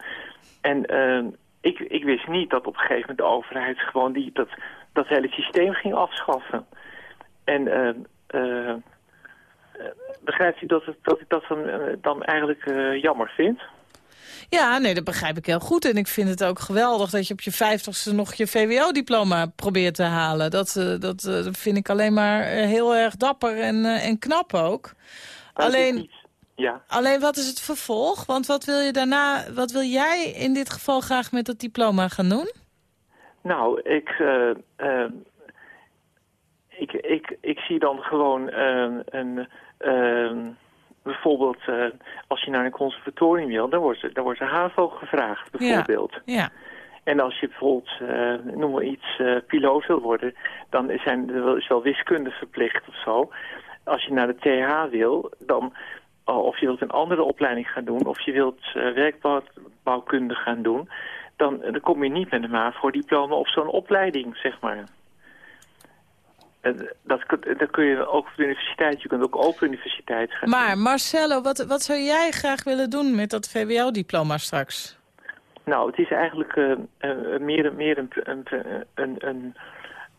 En eh, ik, ik wist niet dat op een gegeven moment de overheid gewoon die, dat, dat hele systeem ging afschaffen. En eh, begrijpt u dat, het, dat ik dat dan, dan eigenlijk jammer vind? Ja, nee, dat begrijp ik heel goed. En ik vind het ook geweldig dat je op je vijftigste nog je VWO-diploma probeert te halen. Dat, dat dat vind ik alleen maar heel erg dapper en, en knap ook. Alleen, Ja. alleen wat is het vervolg? Want wat wil je daarna, wat wil jij in dit geval graag met dat diploma gaan doen? Nou, ik, eh, eh, ik, ik, ik zie dan gewoon eh, een... eh, bijvoorbeeld, eh, als je naar een conservatorium wil, dan wordt, er- dan wordt de HAVO gevraagd, bijvoorbeeld. Ja. En als je bijvoorbeeld, eh, noem maar iets, piloot wil worden, dan zijn er wel, is wel wiskunde verplicht of zo. Als je naar de TH wil, dan, oh, of je wilt een andere opleiding gaan doen, of je wilt eh, werkbouwkunde gaan doen, dan, dan kom je niet met een MAVO-diploma of zo'n opleiding, zeg maar. En dat, kun- dat kun je ook op de universiteit, je kunt ook open universiteit gaan Maar Marcelo, wat, wat zou jij graag willen doen met dat VWO-diploma straks? Nou, het is eigenlijk eh, eh, meer, meer een, een, een, een,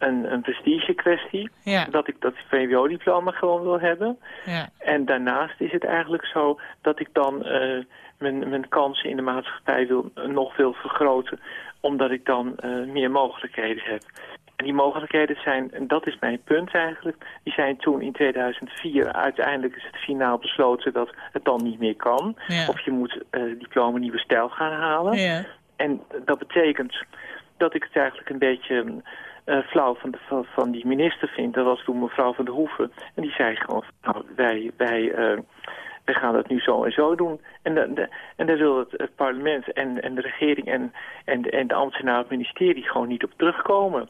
een, een prestige kwestie. Ja. Dat ik dat VWO-diploma gewoon wil hebben. Ja. En daarnaast is het eigenlijk zo dat ik dan eh, mijn, mijn kansen in de maatschappij wil, nog wil vergroten. Omdat ik dan eh, meer mogelijkheden heb. En die mogelijkheden zijn, en dat is mijn punt eigenlijk, die zijn toen in 2004, uiteindelijk is het finaal besloten dat het dan niet meer kan. Ja. Of je moet eh diploma nieuwe stijl gaan halen. Ja. En dat betekent dat ik het eigenlijk een beetje eh, flauw van, de, van, die minister vind. Dat was toen mevrouw van der Hoeven. En die zei gewoon, nou, wij, wij, eh, wij gaan dat nu zo en zo doen. En, de, en daar wil het, het parlement en, en de regering en, en, en de ambtenaren op het ministerie gewoon niet op terugkomen.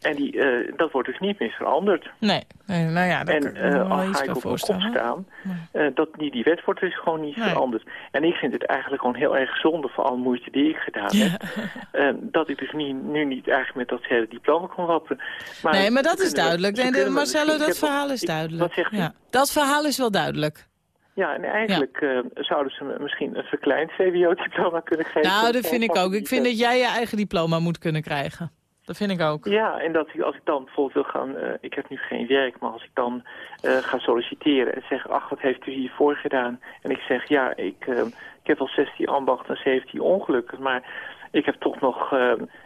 En die, eh, dat wordt dus niet meer veranderd. Nee, nee nou ja, kan En eh, wel al ga ik op kop staan, eh, dat die, die wet wordt dus gewoon niet Nee. veranderd. En ik vind het eigenlijk gewoon heel erg zonde voor alle moeite die ik gedaan heb. (laughs) eh, dat ik dus nu, nu niet eigenlijk met dat hele diploma kon wapperen. Maar nee, maar dat is duidelijk. Nee, Marcelo, ik dat heb verhaal is ik- duidelijk. Wat zegt u? ja. Dat verhaal is wel duidelijk. Ja, en eigenlijk zouden ze misschien een verkleind VWO-diploma kunnen geven. Nou, dat vind ik ook. Ik vind dat jij je eigen diploma moet kunnen krijgen. Dat vind ik ook. Ja, en dat als ik dan bijvoorbeeld wil gaan, eh, ik heb nu geen werk, maar als ik dan eh, ga solliciteren en zeg, ach, wat heeft u hiervoor gedaan? En ik zeg, ja, ik, eh, ik heb al 16 ambachten en 17 ongelukken, maar ik heb toch nog,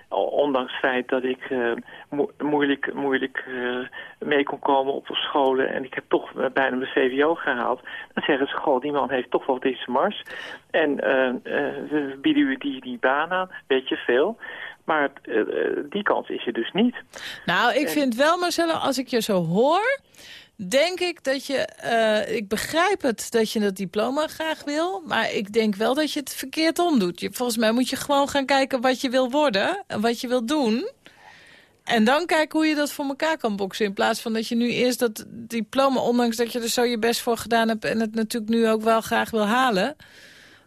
al- ondanks het feit dat ik mo- moeilijk, moeilijk mee kon komen op de scholen en ik heb toch bijna mijn VWO gehaald, dan zeggen ze, goh, die man heeft toch wel deze mars. En we bieden u die, die baan aan, weet je veel. Maar eh, eh, die kans is er dus niet. Nou, ik vind wel, Marcelo, als ik je zo hoor... denk ik dat je... eh, ik begrijp het dat je dat diploma graag wil... maar ik denk wel dat je het verkeerd omdoet. Je, volgens mij moet je gewoon gaan kijken wat je wil worden... en wat je wil doen... En dan kijken hoe je dat voor elkaar kan boksen. In plaats van dat je nu eerst dat diploma... ondanks dat je er zo je best voor gedaan hebt... en het natuurlijk nu ook wel graag wil halen...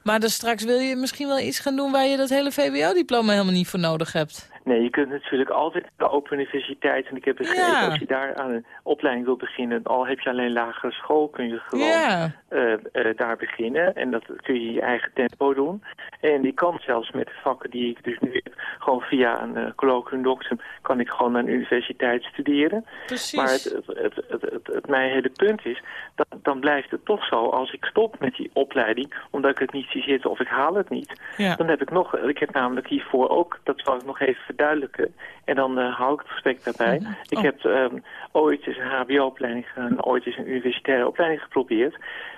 maar dan straks wil je misschien wel iets gaan doen... waar je dat hele VWO-diploma helemaal niet voor nodig hebt. Nee, je kunt natuurlijk altijd de Open Universiteit... en ik heb begrepen, Ja. als je daar aan een opleiding wil beginnen... al heb je alleen lagere school, kun je gewoon Ja. eh, eh, daar beginnen. En dat kun je in je eigen tempo doen. En ik kan zelfs met de vakken die ik dus nu heb... gewoon via een uh, colloquium doctum... kan ik gewoon naar een universiteit studeren. Precies. Maar het, het, het, het, het, het mijn hele punt is... Dat, dan blijft het toch zo als ik stop met die opleiding... omdat ik het niet zie zitten of ik haal het niet... Ja. dan heb ik nog... Ik heb namelijk hiervoor ook... dat zal ik nog even verduidelijken... en dan uh, hou ik het gesprek daarbij. Ik Oh. heb um, ooit eens een hbo-opleiding gedaan... ooit eens een universitaire opleiding geprobeerd...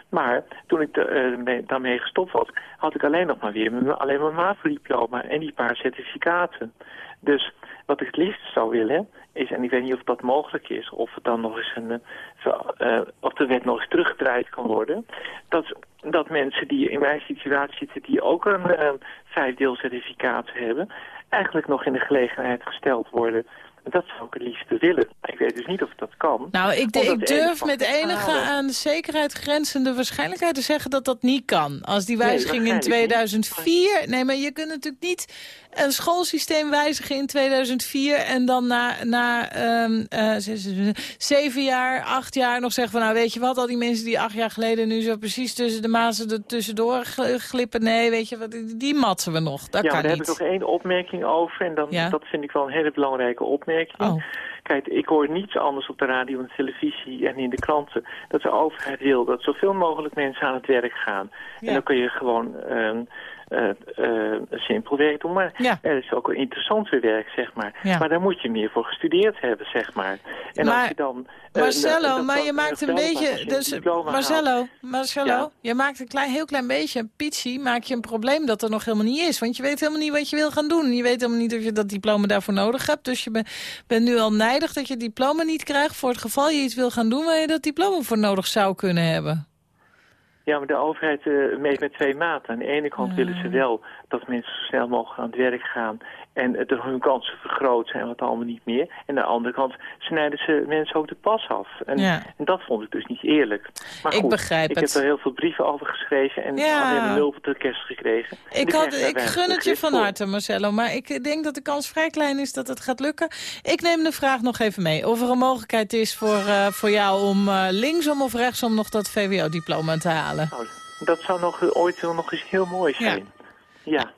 Maar toen ik uh, mee, daarmee gestopt was, had ik alleen nog maar weer mijn, alleen mijn MAVO-diploma en die paar certificaten. Dus wat ik het liefst zou willen is, en ik weet niet of dat mogelijk is, of het dan nog eens een, uh, of de wet nog eens teruggedraaid kan worden, dat, dat mensen die in mijn situatie zitten, die ook een uh, vijfdeelcertificaat hebben, eigenlijk nog in de gelegenheid gesteld worden dat zou ik het liefst willen. Ik weet dus niet of dat kan. Nou, ik, de, ik durf met enige aan de zekerheid grenzende waarschijnlijkheid te zeggen dat dat niet kan. Als die wijziging nee, in 2004... Niet. Nee, maar je kunt natuurlijk niet een schoolsysteem wijzigen in 2004... en dan na, na um, uh, zeven jaar, acht jaar nog zeggen van... nou, weet je wat, al die mensen die acht jaar geleden nu zo precies tussen de mazen er tussendoor glippen... nee, weet je wat, die matsen we nog. Dat ja, kan daar niet. heb ik nog één opmerking over en dan, ja? dat vind ik wel een hele belangrijke opmerking opmerking. Oh. Kijk, ik hoor niets anders op de radio en televisie en in de kranten. Dat de overheid wil dat zoveel mogelijk mensen aan het werk gaan. Ja. En dan kun je gewoon ehm, eh, simpel werk doen. Maar Ja. er is ook een interessanter werk, zeg maar. Ja. Maar daar moet je meer voor gestudeerd hebben, zeg maar. En Maar- als je dan... eh, Marcello, maar je maakt een beetje... Dus, haalt. Marcello, Marcello Ja. je maakt een klein, heel klein beetje, een maak je een probleem dat er nog helemaal niet is. Want je weet helemaal niet wat je wil gaan doen. Je weet helemaal niet of je dat diploma daarvoor nodig hebt. Dus je ben- bent nu al nijdig dat je het diploma niet krijgt... voor het geval je iets wil gaan doen waar je dat diploma voor nodig zou kunnen hebben. Ja, maar de overheid eh, meet met twee maten. Aan de ene kant willen ze wel dat mensen zo snel mogelijk aan het werk gaan... en dat hun kansen vergroot zijn, wat allemaal niet meer. En aan de andere kant snijden ze mensen ook de pas af. En, Ja. en dat vond ik dus niet eerlijk. Maar Ik goed, begrijp ik het. heb er heel veel brieven over geschreven... en Ja. alleen een nul op de kerst gekregen. En Ik, had, ik gun het je van harte, Marcello. Maar ik denk dat de kans vrij klein is dat het gaat lukken. Ik neem de vraag nog even mee. Of er een mogelijkheid is voor, eh, voor jou om eh, linksom of rechtsom nog dat VWO-diploma te halen. Nou, dat zou nog, ooit nog eens heel mooi zijn. Ja,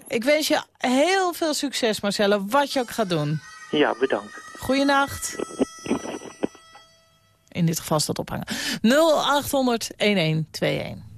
Ik wens je heel veel succes, Marcello, wat je ook gaat doen. ja, bedankt. Goeienacht. In dit geval staat ophangen. 0800 1121.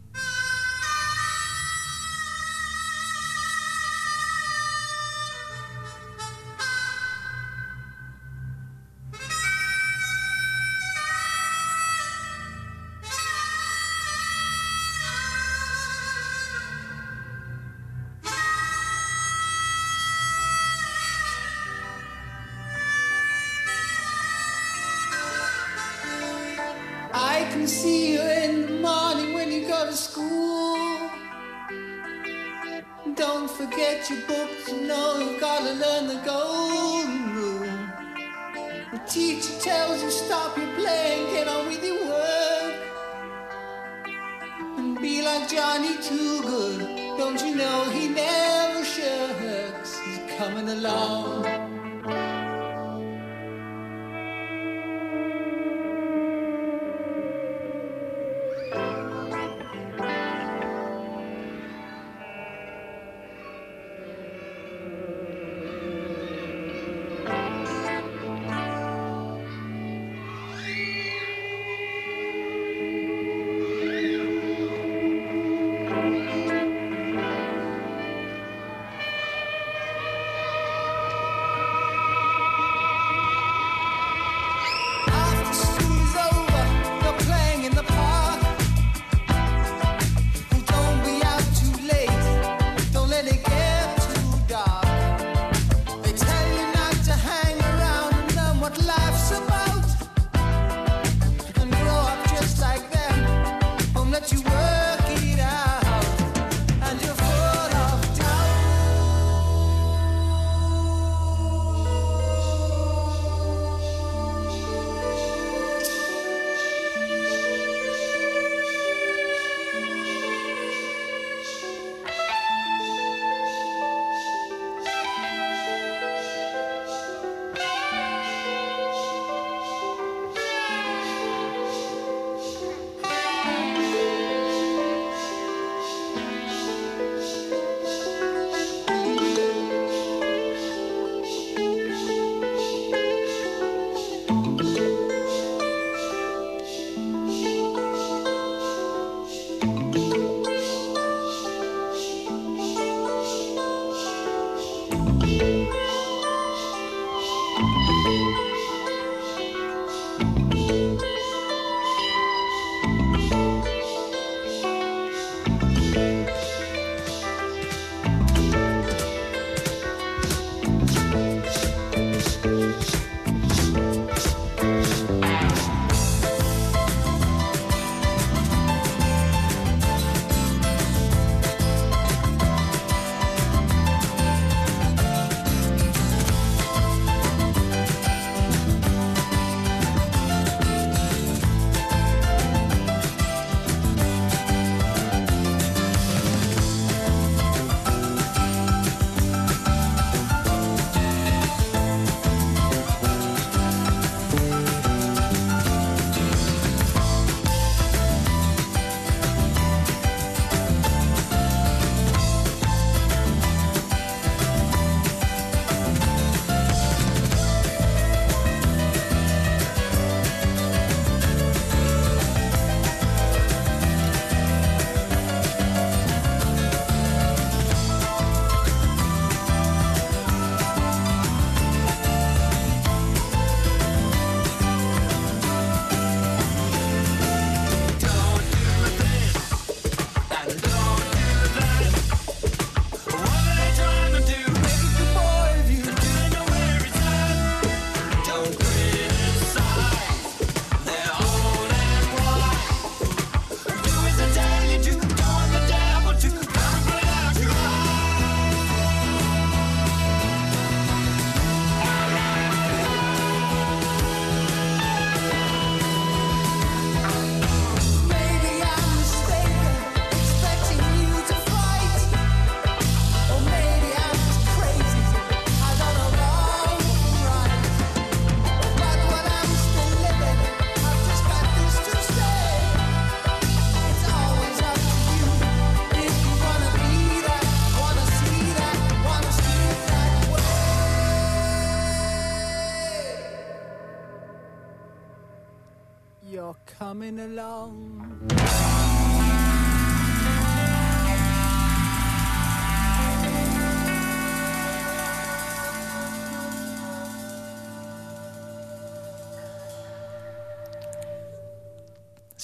Don't you know he never shirks? He's coming along.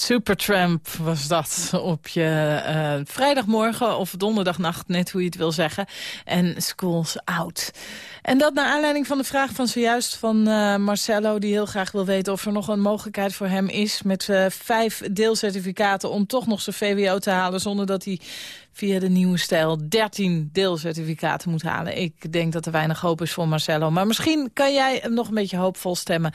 Supertramp was dat op je eh, vrijdagmorgen of donderdagnacht, net hoe je het wil zeggen. En Schools Out. En dat naar aanleiding van de vraag van zojuist van eh, Marcello... die heel graag wil weten of er nog een mogelijkheid voor hem is... met eh, vijf deelcertificaten om toch nog zijn VWO te halen... zonder dat hij via de nieuwe stijl 13 deelcertificaten moet halen. Ik denk dat er weinig hoop is voor Marcello. Maar misschien kan jij hem nog een beetje hoopvol stemmen.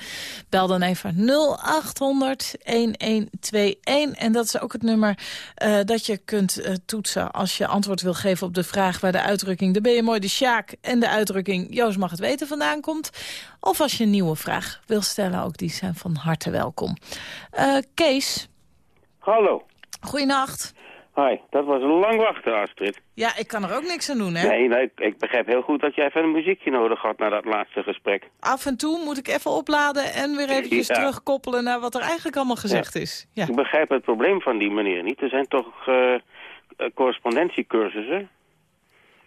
Bel dan even 0800 1121. En dat is ook het nummer uh, dat je kunt uh, toetsen... als je antwoord wil geven op de vraag waar de uitdrukking... de ben je mooi de Sjaak en de uitdrukking Joost mag het weten vandaan komt. Of als je een nieuwe vraag wil stellen, ook die zijn van harte welkom. Uh, Kees. Hallo. Goeienacht. Hoi, dat was een lang wachten, Astrid. Ja, ik kan er ook niks aan doen, hè? Nee, nee, ik begrijp heel goed dat jij even een muziekje nodig had na dat laatste gesprek. Af en toe moet ik even opladen en weer eventjes Ja. terugkoppelen naar wat er eigenlijk allemaal gezegd is. Ja. Ik begrijp het probleem van die meneer niet. Er zijn toch eh, correspondentiecursussen?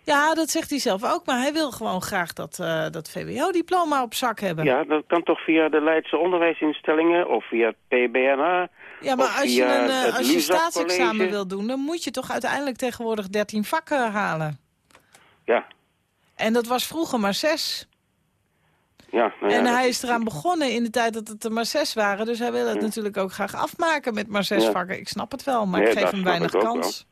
Ja, dat zegt hij zelf ook, maar hij wil gewoon graag dat, eh, dat VWO-diploma op zak hebben. Ja, dat kan toch via de Leidse onderwijsinstellingen of via het PBNA? Ja, maar of als je, een, eh, als je staatsexamen wil doen, dan moet je toch uiteindelijk tegenwoordig 13 vakken halen. Ja, En dat was vroeger maar zes. ja. nou ja, en hij is eraan begonnen in de tijd dat het er maar zes waren. Dus hij wil het natuurlijk ook graag afmaken met maar zes vakken. Ik snap het wel, maar Nee, ik geef hem weinig kans.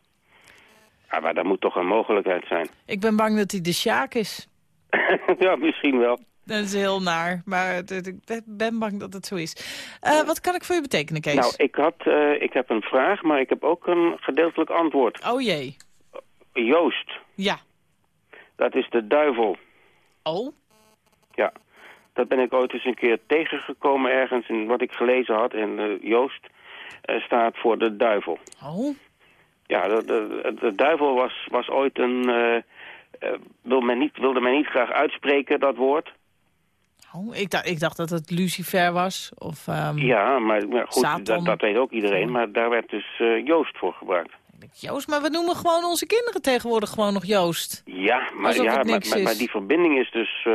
Ja, maar daar moet toch een mogelijkheid zijn. Ik ben bang dat hij de Sjaak is. (laughs) ja, misschien wel. Dat is heel naar, maar ik ben bang dat het zo is. Eh, wat kan ik voor je betekenen, Kees? Nou, ik, had, eh, ik heb een vraag, maar ik heb ook een gedeeltelijk antwoord. Oh jee. Joost, Ja. dat is de duivel. Oh? Ja, dat ben ik ooit eens een keer tegengekomen ergens in wat ik gelezen had. En eh, Joost staat voor de duivel. Oh? Ja, de, de, de duivel was, was ooit een... eh, wil men niet, wilde men niet graag uitspreken, dat woord. oh ik, dacht, ik dacht dat het Lucifer was. Of, ehm, Ja, maar, maar goed, dat, dat weet ook iedereen. Maar daar werd dus eh, Joost voor gebruikt. Joost, maar we noemen gewoon onze kinderen tegenwoordig gewoon nog Joost. Ja, maar, ja, maar, maar, die verbinding is dus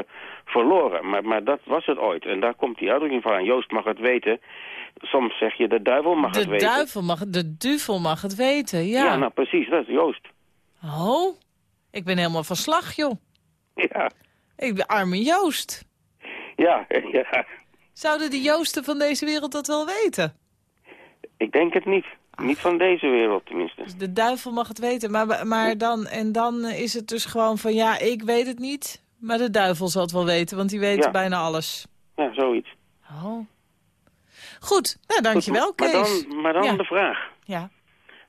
verloren. Maar, maar dat was het ooit. En daar komt die uitdrukking van. Joost mag het weten. Soms zeg je de duivel mag de het weten. duivel mag, de duivel mag het weten, ja. Ja, nou precies, dat is Joost. Oh, ik ben helemaal van slag, joh. Ja, Ik ben arme Joost. ja, (laughs) ja. Zouden de Joosten van deze wereld dat wel weten? Ik denk het niet. Niet van deze wereld tenminste. De duivel mag het weten, maar, maar dan, en dan is het dus gewoon van... ja, ik weet het niet, maar de duivel zal het wel weten, want die weet Ja. bijna alles. Ja, zoiets. Oh. Goed, nou, dankjewel, Goed, maar Kees. dan, maar dan Ja. de vraag. Ja,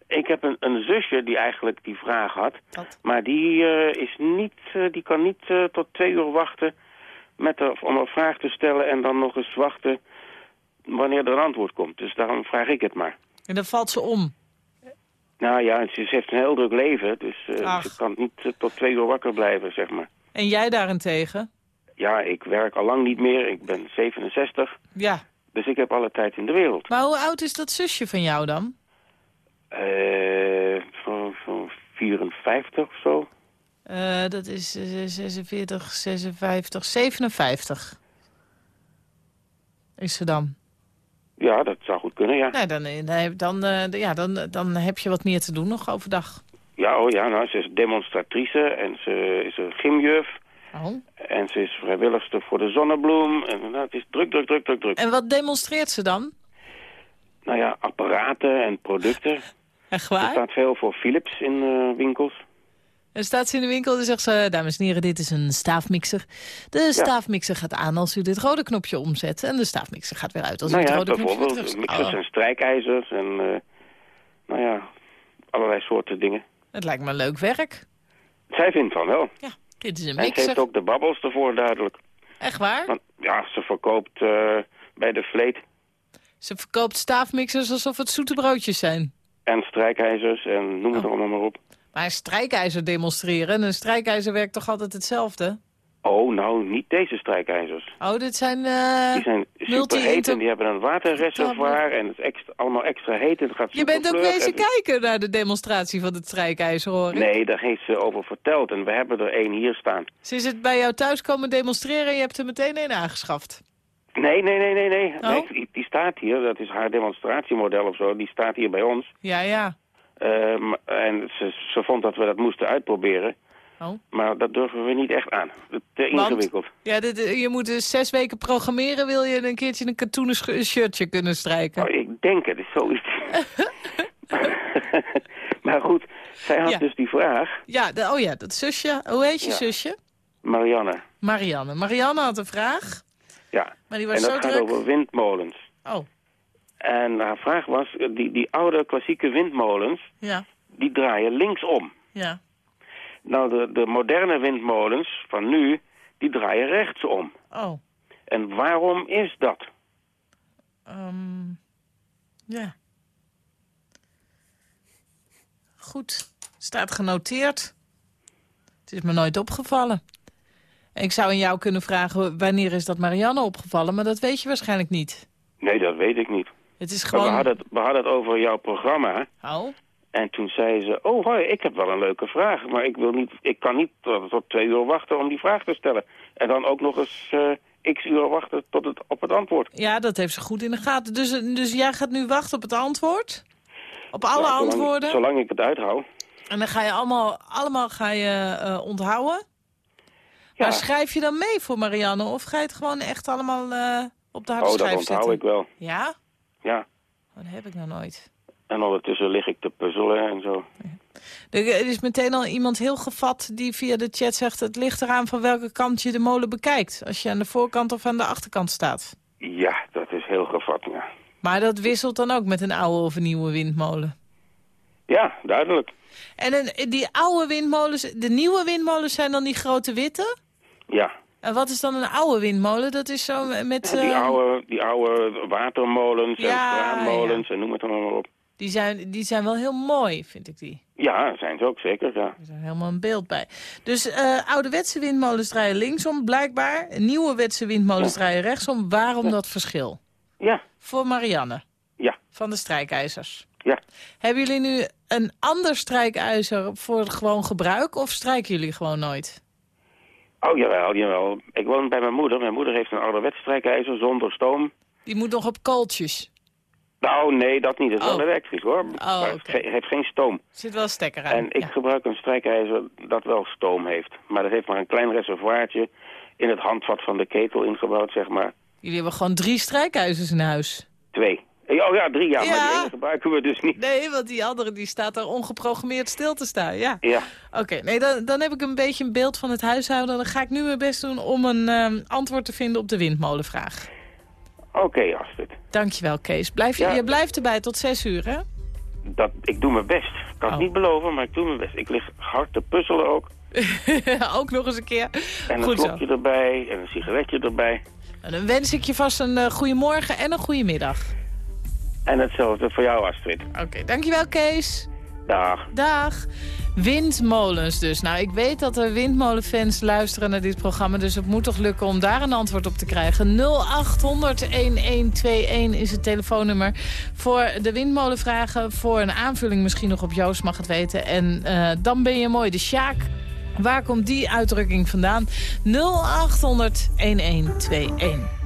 Ik heb een, een zusje die eigenlijk die vraag had. dat. Maar die, eh, is niet, eh, die kan niet eh, tot twee uur wachten met de, om een vraag te stellen... en dan nog eens wachten wanneer er een antwoord komt. Dus daarom vraag ik het maar. En dan valt ze om. Nou ja, ze, heeft een heel druk leven, dus ze kan niet tot twee uur wakker blijven, zeg maar. En jij daarentegen? Ja, ik werk al lang niet meer. Ik ben 67, Ja. Dus ik heb alle tijd in de wereld. Maar hoe oud is dat zusje van jou dan? Eh, Zo'n zo 54 of zo. Eh, dat is eh, 46, 56, 57. Is ze dan? Ja, dat zou goed kunnen, ja. Nou, dan, eh, dan, eh, ja, dan, dan heb je wat meer te doen nog overdag. Ja, oh ja, nou, ze is demonstratrice en ze is een gymjuf. Oh. En ze is vrijwilligster voor de Zonnebloem. En nou, het is druk, druk, druk, druk, druk. En wat demonstreert ze dan? Nou ja, apparaten en producten. (laughs) Echt Er waar? staat veel voor Philips in eh, winkels. En staat ze in de winkel en zegt ze... Dames en heren, dit is een staafmixer. De staafmixer gaat aan als u dit rode knopje omzet. En de staafmixer gaat weer uit als nou u het ja, rode knopje weer bijvoorbeeld mixers Oh, en strijkijzers en eh, nou ja, allerlei soorten dingen. het lijkt me leuk werk. Zij vindt van wel. Ja, dit is een En ook de babbels ervoor duidelijk. Echt waar? Want ja, ze verkoopt eh, bij de vleet Ze verkoopt staafmixers alsof het zoete broodjes zijn. en strijkijzers en noem het Oh. allemaal maar op. Maar een strijkijzer demonstreren, en een strijkijzer werkt toch altijd hetzelfde? Oh, nou, niet deze strijkijzers. Oh, dit zijn... eh, Die zijn superheet en die hebben een waterreservoir en het is extra, allemaal extra heet en het gaat Je bent ook en- kijken naar de demonstratie van het strijkijzer, hoor ik. Nee, daar heeft ze over verteld en we hebben er één hier staan. Ze is het bij jou thuis komen demonstreren en je hebt er meteen een aangeschaft. Nee, nee, nee, nee, nee. Oh? nee die, die staat hier, dat is haar demonstratiemodel of zo, die staat hier bij ons. Ja, ja. Ehm, en ze, ze vond dat we dat moesten uitproberen. Oh. Maar dat durven we niet echt aan. Te ingewikkeld. Ja, dit, eh, je moet dus zes weken programmeren, wil je een keertje een katoenen shirtje kunnen strijken. Oh, ik denk het, is zoiets. (laughs) maar goed, zij had Ja. dus die vraag, Ja, de- oh ja, dat zusje. Hoe heet je Ja. zusje? Marianne. Marianne. Marianne had een vraag, Ja, maar die was en zo dat gaat druk. over windmolens. Oh, En haar vraag was, eh, die, die oude klassieke windmolens, ja, die draaien linksom. ja. Nou, de, de moderne windmolens van nu, die draaien rechtsom. Oh, En waarom is dat? ehm, ja. Goed, staat genoteerd. Het is me nooit opgevallen. Ik zou aan jou kunnen vragen, wanneer is dat Marianne opgevallen? Maar dat weet je waarschijnlijk niet. Nee, dat weet ik niet. Het is Maar gewoon... we, hadden het, we hadden het over jouw programma. Oh, En toen zei ze, oh hoi, ik heb wel een leuke vraag. Maar ik, wil niet, ik kan niet tot, tot twee uur wachten om die vraag te stellen. En dan ook nog eens eh, x uur wachten tot het, op het antwoord. ja, dat heeft ze goed in de gaten. Dus, dus jij gaat nu wachten op het antwoord? Op alle zolang- antwoorden? Zolang ik het uithoud. En dan ga je allemaal, allemaal ga je, eh, onthouden? Ja. Maar schrijf je dan mee voor Marianne? Of ga je het gewoon echt allemaal eh, op de harde Oh, dat schijf onthoud zetten? ik wel. Ja? Ja. Oh, dat heb ik nog nooit. En ondertussen lig ik te puzzelen en zo. Er is meteen al iemand heel gevat die via de chat zegt... het ligt eraan van welke kant je de molen bekijkt. Als je aan de voorkant of aan de achterkant staat. Ja, dat is heel gevat, ja. Maar dat wisselt dan ook met een oude of een nieuwe windmolen. Ja, duidelijk. En een, die oude windmolens, de nieuwe windmolens zijn dan die grote witte? Ja. En wat is dan een oude windmolen? Dat is zo met... Die, eh, oude, die oude watermolens en Ja, straatmolens en noem het allemaal op. Die zijn, die zijn wel heel mooi, vind ik die. Ja, zijn ze ook zeker, ja. Er is helemaal een beeld bij. Dus eh ouderwetse windmolens draaien linksom, blijkbaar. Nieuwe wetse windmolens draaien rechtsom. Waarom dat verschil? Ja. Voor Marianne. Ja. Van de strijkijzers. Ja. Hebben jullie nu een ander strijkijzer voor gewoon gebruik? Of strijken jullie gewoon nooit? Oh, jawel, jawel. Ik woon bij mijn moeder. Mijn moeder heeft een ouderwets strijkijzer zonder stoom. Die moet nog op kooltjes. Nou, nee, dat niet. Het is wel Oh. elektrisch, hoor. het oké. ge- heeft geen stoom. Er zit wel een stekker aan. En ik gebruik een strijkijzer dat wel stoom heeft. Maar dat heeft maar een klein reservoirtje in het handvat van de ketel ingebouwd, zeg maar. Jullie hebben gewoon drie strijkijzers in huis. Twee. Oh ja, drie jaar, maar Ja. die ene gebruiken we dus niet. Nee, want die andere die staat daar ongeprogrammeerd stil te staan. Ja. Ja. Oké, nee, dan, dan heb ik een beetje een beeld van het huishouden. Dan ga ik nu mijn best doen om een ehm, antwoord te vinden op de windmolenvraag. Oké, Astrid. Dankjewel, Kees. Blijf je, Ja. je blijft erbij tot zes uur, hè? Dat, ik doe mijn best. Ik kan Oh. het niet beloven, maar ik doe mijn best. Ik lig hard te puzzelen ook. (laughs) Ook nog eens een keer. En een zo. slokje erbij en een sigaretje erbij. En dan wens ik je vast een uh, goede morgen en een goede middag. En hetzelfde voor jou, Astrid. Oké, dankjewel, Kees. Dag. Dag. Windmolens dus. Nou, ik weet dat er windmolenfans luisteren naar dit programma... dus het moet toch lukken om daar een antwoord op te krijgen. 0800-1121 is het telefoonnummer voor de windmolenvragen. Voor een aanvulling misschien nog op Joost mag het weten. En uh, dan ben je mooi. De Sjaak, waar komt die uitdrukking vandaan? 0800-1121.